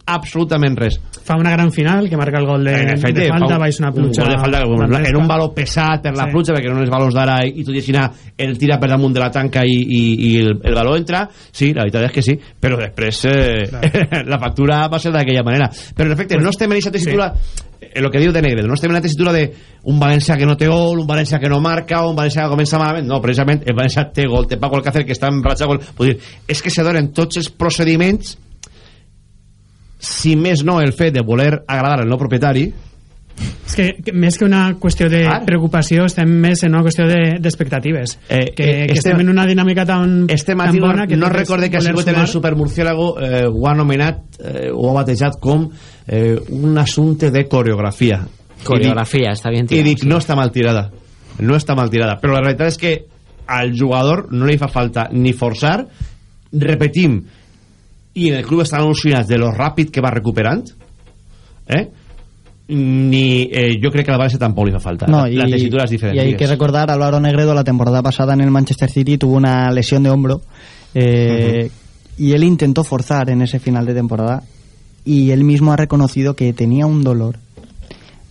S2: absolutament res.
S12: Fa una gran final que marca el gol de,
S2: en efecte,
S12: de falta,
S2: fa un-
S12: baix una
S2: un
S12: pluja
S2: gol de falta, un- en un baló pesat per la
S12: Sí.
S2: pluja perquè no els balons d'ara i, tot i així el tira per damunt de la tanca i, i, i el, el baló entra sí, la veritat és que sí, però després eh, [laughs] la factura va ser d'aquella manera però en efecte no estem en aquesta tessitura en lo que diu de Negredo, no estem en la tessitura de un València que no té gol, un València que no marca un València que comença malament, no, precisament el València té gol, té Paco Alcácer que està en ratxa gol. Vull dir, és que se donen tots els procediments si més no el fet de voler agradar al no propietari.
S12: És que, que més que una qüestió de preocupació estem més en una qüestió de- d'expectatives.
S2: Eh,
S12: que,
S2: eh,
S12: que
S2: este-
S12: estem en una dinàmica tan,
S2: este
S12: tan
S2: matí no,
S12: bona que
S2: no recorde que ha sigut en el
S12: sumar.
S2: supermurciélago eh, ho ha anomenat eh, ho ha batejat com eh, un assumpte de coreografia
S10: Coreografia, està bien
S2: i dic, no està mal tirada no està mal tirada, però la realitat és que al jugador no li fa falta ni forçar repetim. I en el club estan al·lucinats de lo ràpid que va recuperant eh? ni eh, jo crec que a la València tampoc li fa falta.
S11: No,
S2: la, la tessitura és diferent
S11: y hay que recordar, Álvaro Negredo la temporada pasada en el Manchester City tuvo una lesión de hombro eh, y él intentó forzar en ese final de temporada y él mismo ha reconocido que tenía un dolor.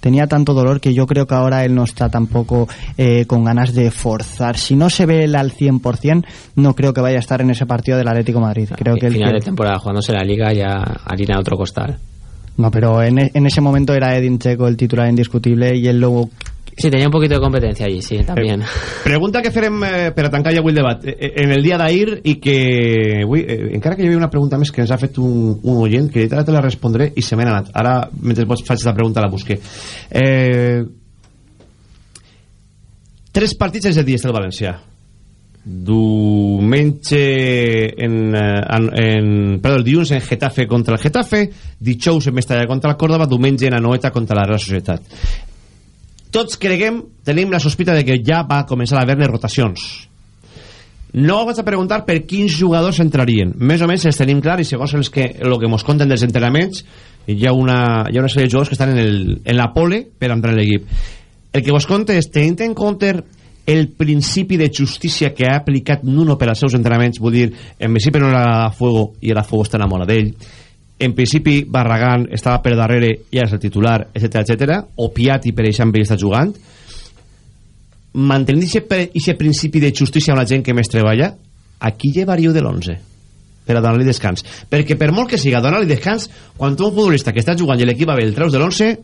S11: Tenía tanto dolor que yo creo que ahora él no está tampoco eh, con ganas de forzar. Si no se ve él al 100%, no creo que vaya a estar en ese partido del Atlético de Madrid. Creo que él
S10: final
S11: quiere-
S10: de temporada jugándose la liga ya harina otro costal
S11: No, pero en, e- en ese momento era Edin Checo el titular indiscutible y él luego...
S10: sí tenía un poquito de competencia allí sí también.
S2: Pregunta que farem eh, per a tancar ja avui el debat. Eh, en el dia d'ahir i que avui, eh, encara que hi havia una pregunta més que ens ha fet un, un oient que ara te la respondré i se m'ha anat. Ara mentre vos faig la pregunta la busque. Eh, tres partits els dies del València. Diumenge en, eh, en, en, perdó, el dilluns en Getafe contra el Getafe dijous en Mestalla contra el Córdoba diumenge en Anoeta contra la Real Societat tots creguem, tenim la sospita de que ja va començar a haver-ne rotacions. No vaig a preguntar per quins jugadors entrarien. Més o menys els tenim clar i segons els que, el que mos conten dels entrenaments hi ha una, hi ha una sèrie de jugadors que estan en, el, en la pole per entrar en l'equip. El que vos conte és tenint en compte el principi de justícia que ha aplicat Nuno per als seus entrenaments vull dir, en principi no era Fuego i era Fuego està enamorat d'ell en principi Barragán estava per darrere i ara és el titular, etc etc. o Piatti per exemple està jugant mantenint aquest principi de justícia amb la gent que més treballa aquí llevaríeu de l'11 per a donar-li descans perquè per molt que siga donar-li descans quan tu un futbolista que està jugant i l'equip va bé el treus de l'11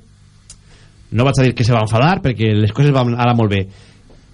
S2: no vaig a dir que se va enfadar perquè les coses van ara molt bé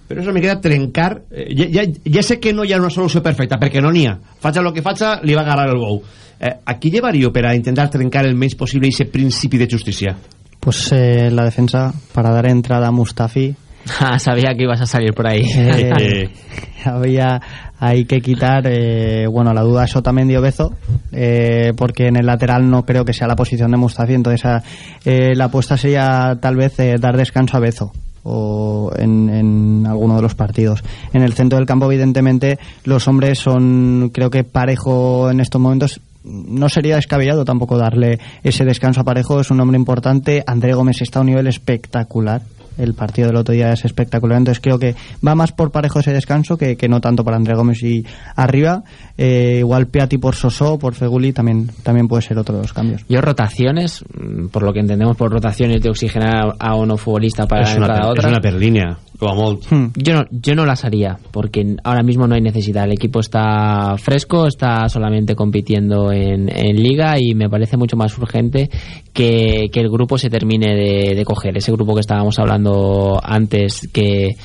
S2: però és una miqueta trencar eh, ja, ja, ja sé que no hi ha una solució perfecta perquè no n'hi ha, faig el que faig li va agarrar el bou. Eh, aquí llevaríeu per a intentar trencar el menys possible aquest principi de justícia
S11: Pues eh, la defensa para dar entrada a Mustafi. [laughs]
S10: Ah, sabía que ibas a salir por ahí.
S11: Eh, [laughs] [laughs] había hay que quitar eh, bueno la duda es Otamendi o Bezo eh, porque en el lateral no creo que sea la posición de Mustafi entonces ah, eh, la apuesta sería tal vez eh, dar descanso a Bezo o en, en alguno de los partidos. En el centro del campo evidentemente los hombres son creo que parejo en estos momentos. No sería descabellado tampoco darle ese descanso a Parejo, es un hombre importante. André Gómez está a un nivel espectacular, el partido del otro día es espectacular. Entonces creo que va más por parejo ese descanso que, que no tanto para André Gómez y arriba. Eh, igual Piatti por Sosó, por Feguli también, también puede ser otro de los cambios.
S10: Yo rotaciones, mm, por lo que entendemos por rotaciones de oxigenar a uno futbolista para
S2: es, una,
S10: otra.
S2: és una per línia, com a molt.
S10: Yo no, yo no las haría, porque ahora mismo no hay necesidad. El equipo está fresco, está solamente compitiendo en, en liga y me parece mucho más urgente que, que el grupo se termine de, de coger. Ese grupo que estábamos hablando antes, que,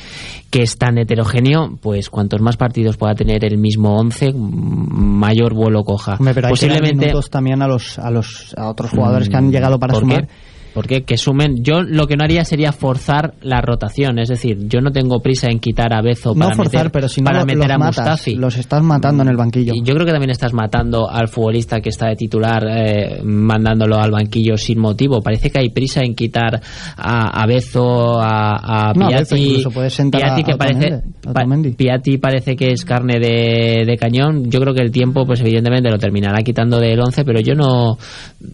S10: que es tan heterogéneo, pues cuantos más partidos pueda tener el mismo 11, mayor vuelo coja.
S11: Hombre, pero hay que
S10: Posiblemente
S11: minutos también a los, a los a otros jugadores que han llegado para
S10: ¿Por
S11: sumar.
S10: qué? Porque que sumen. Yo lo que no haría sería forzar la rotación. Es decir, yo no tengo prisa en quitar a Bezo
S11: No
S10: para
S11: forzar,
S10: meter,
S11: pero si no
S10: para
S11: lo-
S10: meter
S11: los
S10: a
S11: matas,
S10: Mustafi.
S11: los estás matando en el banquillo.
S10: Y yo creo que también estás matando al futbolista que está de titular, eh, mandándolo al banquillo sin motivo. Parece que hay prisa en quitar a, a Bezo, a, a
S11: No,
S10: Piatti.
S11: sentar
S10: Piatti
S11: a-
S10: que parece, pa- Piatti parece que es carne de, de cañón. Yo creo que el tiempo, pues evidentemente lo terminará quitando del 11, pero yo no,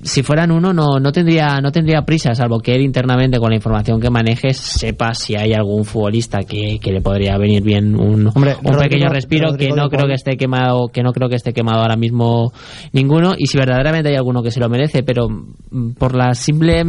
S10: si fueran uno, no, no tendría, no tendría prisa, salvo que él internamente con la información que manejes sepa si hay algún futbolista que, que le podría venir bien un,
S11: Hombre,
S10: un
S11: Rodrigo-
S10: pequeño respiro
S11: Rodrigo
S10: que no creo que esté quemado que no creo que esté quemado ahora mismo ninguno y si verdaderamente hay alguno que se lo merece pero mm, por la simple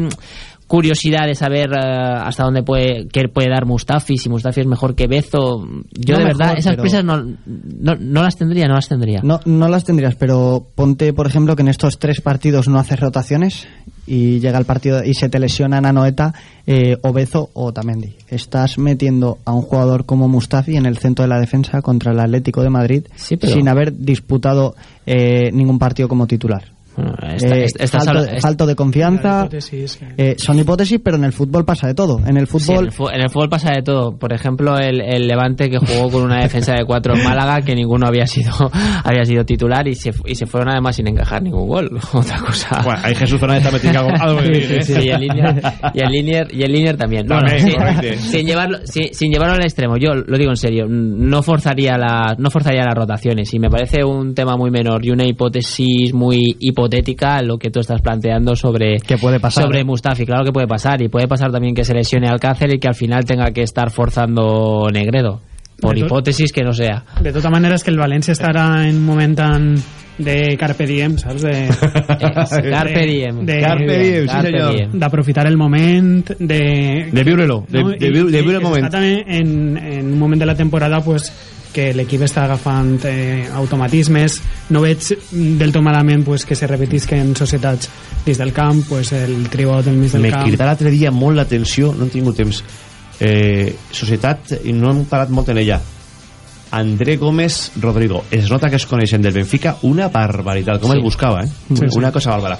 S10: curiosidad de saber eh, hasta dónde puede qué puede dar Mustafi si Mustafi es mejor que Bezo yo
S11: No
S10: de
S11: mejor,
S10: verdad esas
S11: pero-
S10: prisas no, no, no las tendría no las tendría.
S11: No, no las tendrías, pero ponte, por ejemplo, que en estos tres partidos no haces rotaciones y llega el partido y se te lesionan a Noeta, eh, Obezo o Tamendi. Estás metiendo a un jugador como Mustafi en el centro de la defensa contra el Atlético de Madrid
S10: pero-
S11: sin haber disputado eh, ningún partido como titular.
S10: Esta-
S11: Eh,
S10: esta- estás
S11: falto,
S10: habla- est-
S11: falto de confianza.
S12: hipótesis
S11: eh, son hipótesis, pero en el fútbol pasa de todo. En el
S10: Sí, en,
S11: fútbol
S10: el, en el fútbol pasa de todo. Por ejemplo, el, el Levante que jugó con una defensa de cuatro en Málaga que ninguno había sido [laughs] había sido titular y se, y se fueron además sin encajar ningún gol. [laughs] Otra cosa.
S2: Bueno, ahí Jesús Fernández también tiene algo, decir, ¿eh?
S10: Sí, y el Linier, y el Linier también. No, [laughs] sin llevarlo, sin, sin llevarlo al extremo, yo lo digo en serio, no forzaría, la, no forzaría las rotaciones. Y me parece un tema muy menor y una hipótesis muy hipotética lo que tú estás planteando sobre,
S11: puede pasar,
S10: sobre
S11: ¿eh?
S10: Mustafi. Claro que puede pasar. Y puede pasar también que se lesione Alcácer y que al final tenga que estar forzando Negredo. Por
S12: De
S10: hipótesis que no sea.
S12: De tota manera és que el València estarà en un moment tan de carpe diem, saps? [laughs] De,
S10: Carpe diem.
S12: de-
S2: Carpe diem, sí,
S10: Carpe
S2: senyor.
S10: diem.
S12: d'aprofitar el moment de,
S2: De viure-lo, de,
S12: No,
S2: de, viure, de viure el moment.
S12: està també en, en un moment de la temporada pues, que l'equip està agafant eh, automatismes no veig del tot malament pues, que se repetisquen societats dins del camp pues, el tribot del mig del
S2: Me
S12: camp
S2: cridà l'altre dia molt l'atenció, no hem tingut temps. Eh, societat, i no hem parat molt en ella. André Gómez Rodrigo. Es nota que es coneixen del Benfica una barbaritat. Com
S10: Sí.
S2: el buscava, eh?
S10: Sí,
S2: una
S10: sí.
S2: cosa bàrbara.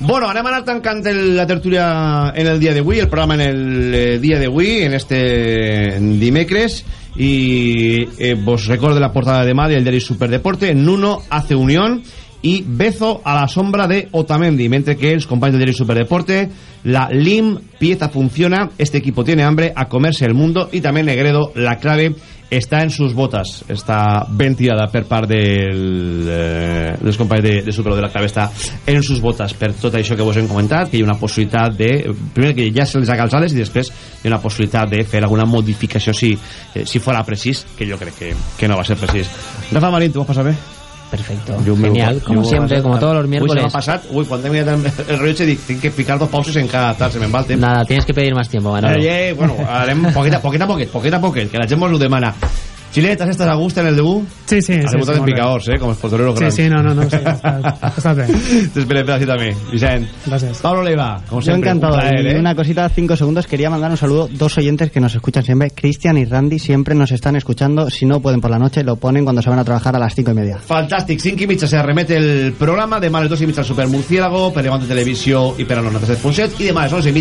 S2: Bueno, anem a anar tancant el, la tertúlia en el dia d'avui, el programa en el eh, dia d'avui, en este dimecres, y eh, vos recuerdo la portada de demà del diari Superdeporte, Nuno hace unión y Bezo a la sombra de Otamendi, mientras que los compañeros del diario Superdeporte, la LIM pieza funciona, este equipo tiene hambre a comerse el mundo. Y también Negredo, la clave está en sus botas, está ben tirada per part del, eh, dels companys de, de Super, de la clave està en sus botas per tot això que vos hem comentat, que hi ha una possibilitat de, primer que ja se les ha calçades i després hi ha una possibilitat de fer alguna modificació si, eh, si fora precís, que jo crec que, que no va ser precís. Rafa Marín, ¿tú vas a pasar bé?
S10: Perfecto.
S2: Me-
S10: Genial, como
S2: jo
S10: siempre, como todos los miércoles.
S2: se m'ha passat, ui, quan he mirat el, el rellotge dic, tinc que picar dos pauses en cada tal, se va el temps.
S10: Nada, tienes que pedir más tiempo, Manolo.
S2: Eh, eh, bueno, harem poquet a poquet, a poquet, poquet a poquet, que la gent mos ho demana. Xilet, has estat a gust en el debut?
S12: Sí, sí,
S2: Has
S12: sí,
S2: debutat
S12: sí,
S2: en picaors, eh, com els porteros
S12: Sí, sí, no, no, no, sí, està, està bé.
S2: T'esperem per així també. Vicent.
S12: Gràcies.
S2: Pablo Leiva, como
S11: Yo
S2: siempre.
S11: encantado.
S2: un plaer,
S11: y
S2: ¿eh?
S11: una cosita, cinco segundos. Quería mandar un saludo. Dos oyentes que nos escuchan siempre. Cristian y Randy siempre nos están escuchando. Si no pueden por la noche, lo ponen cuando se van a trabajar a las cinco y media.
S2: Fantàstic, 5 i mitja se remete el programa, demà a les 2 i mitja el Super Murciélago, per Levante Televisió i per a 97.7 i demà a les 11 i mitja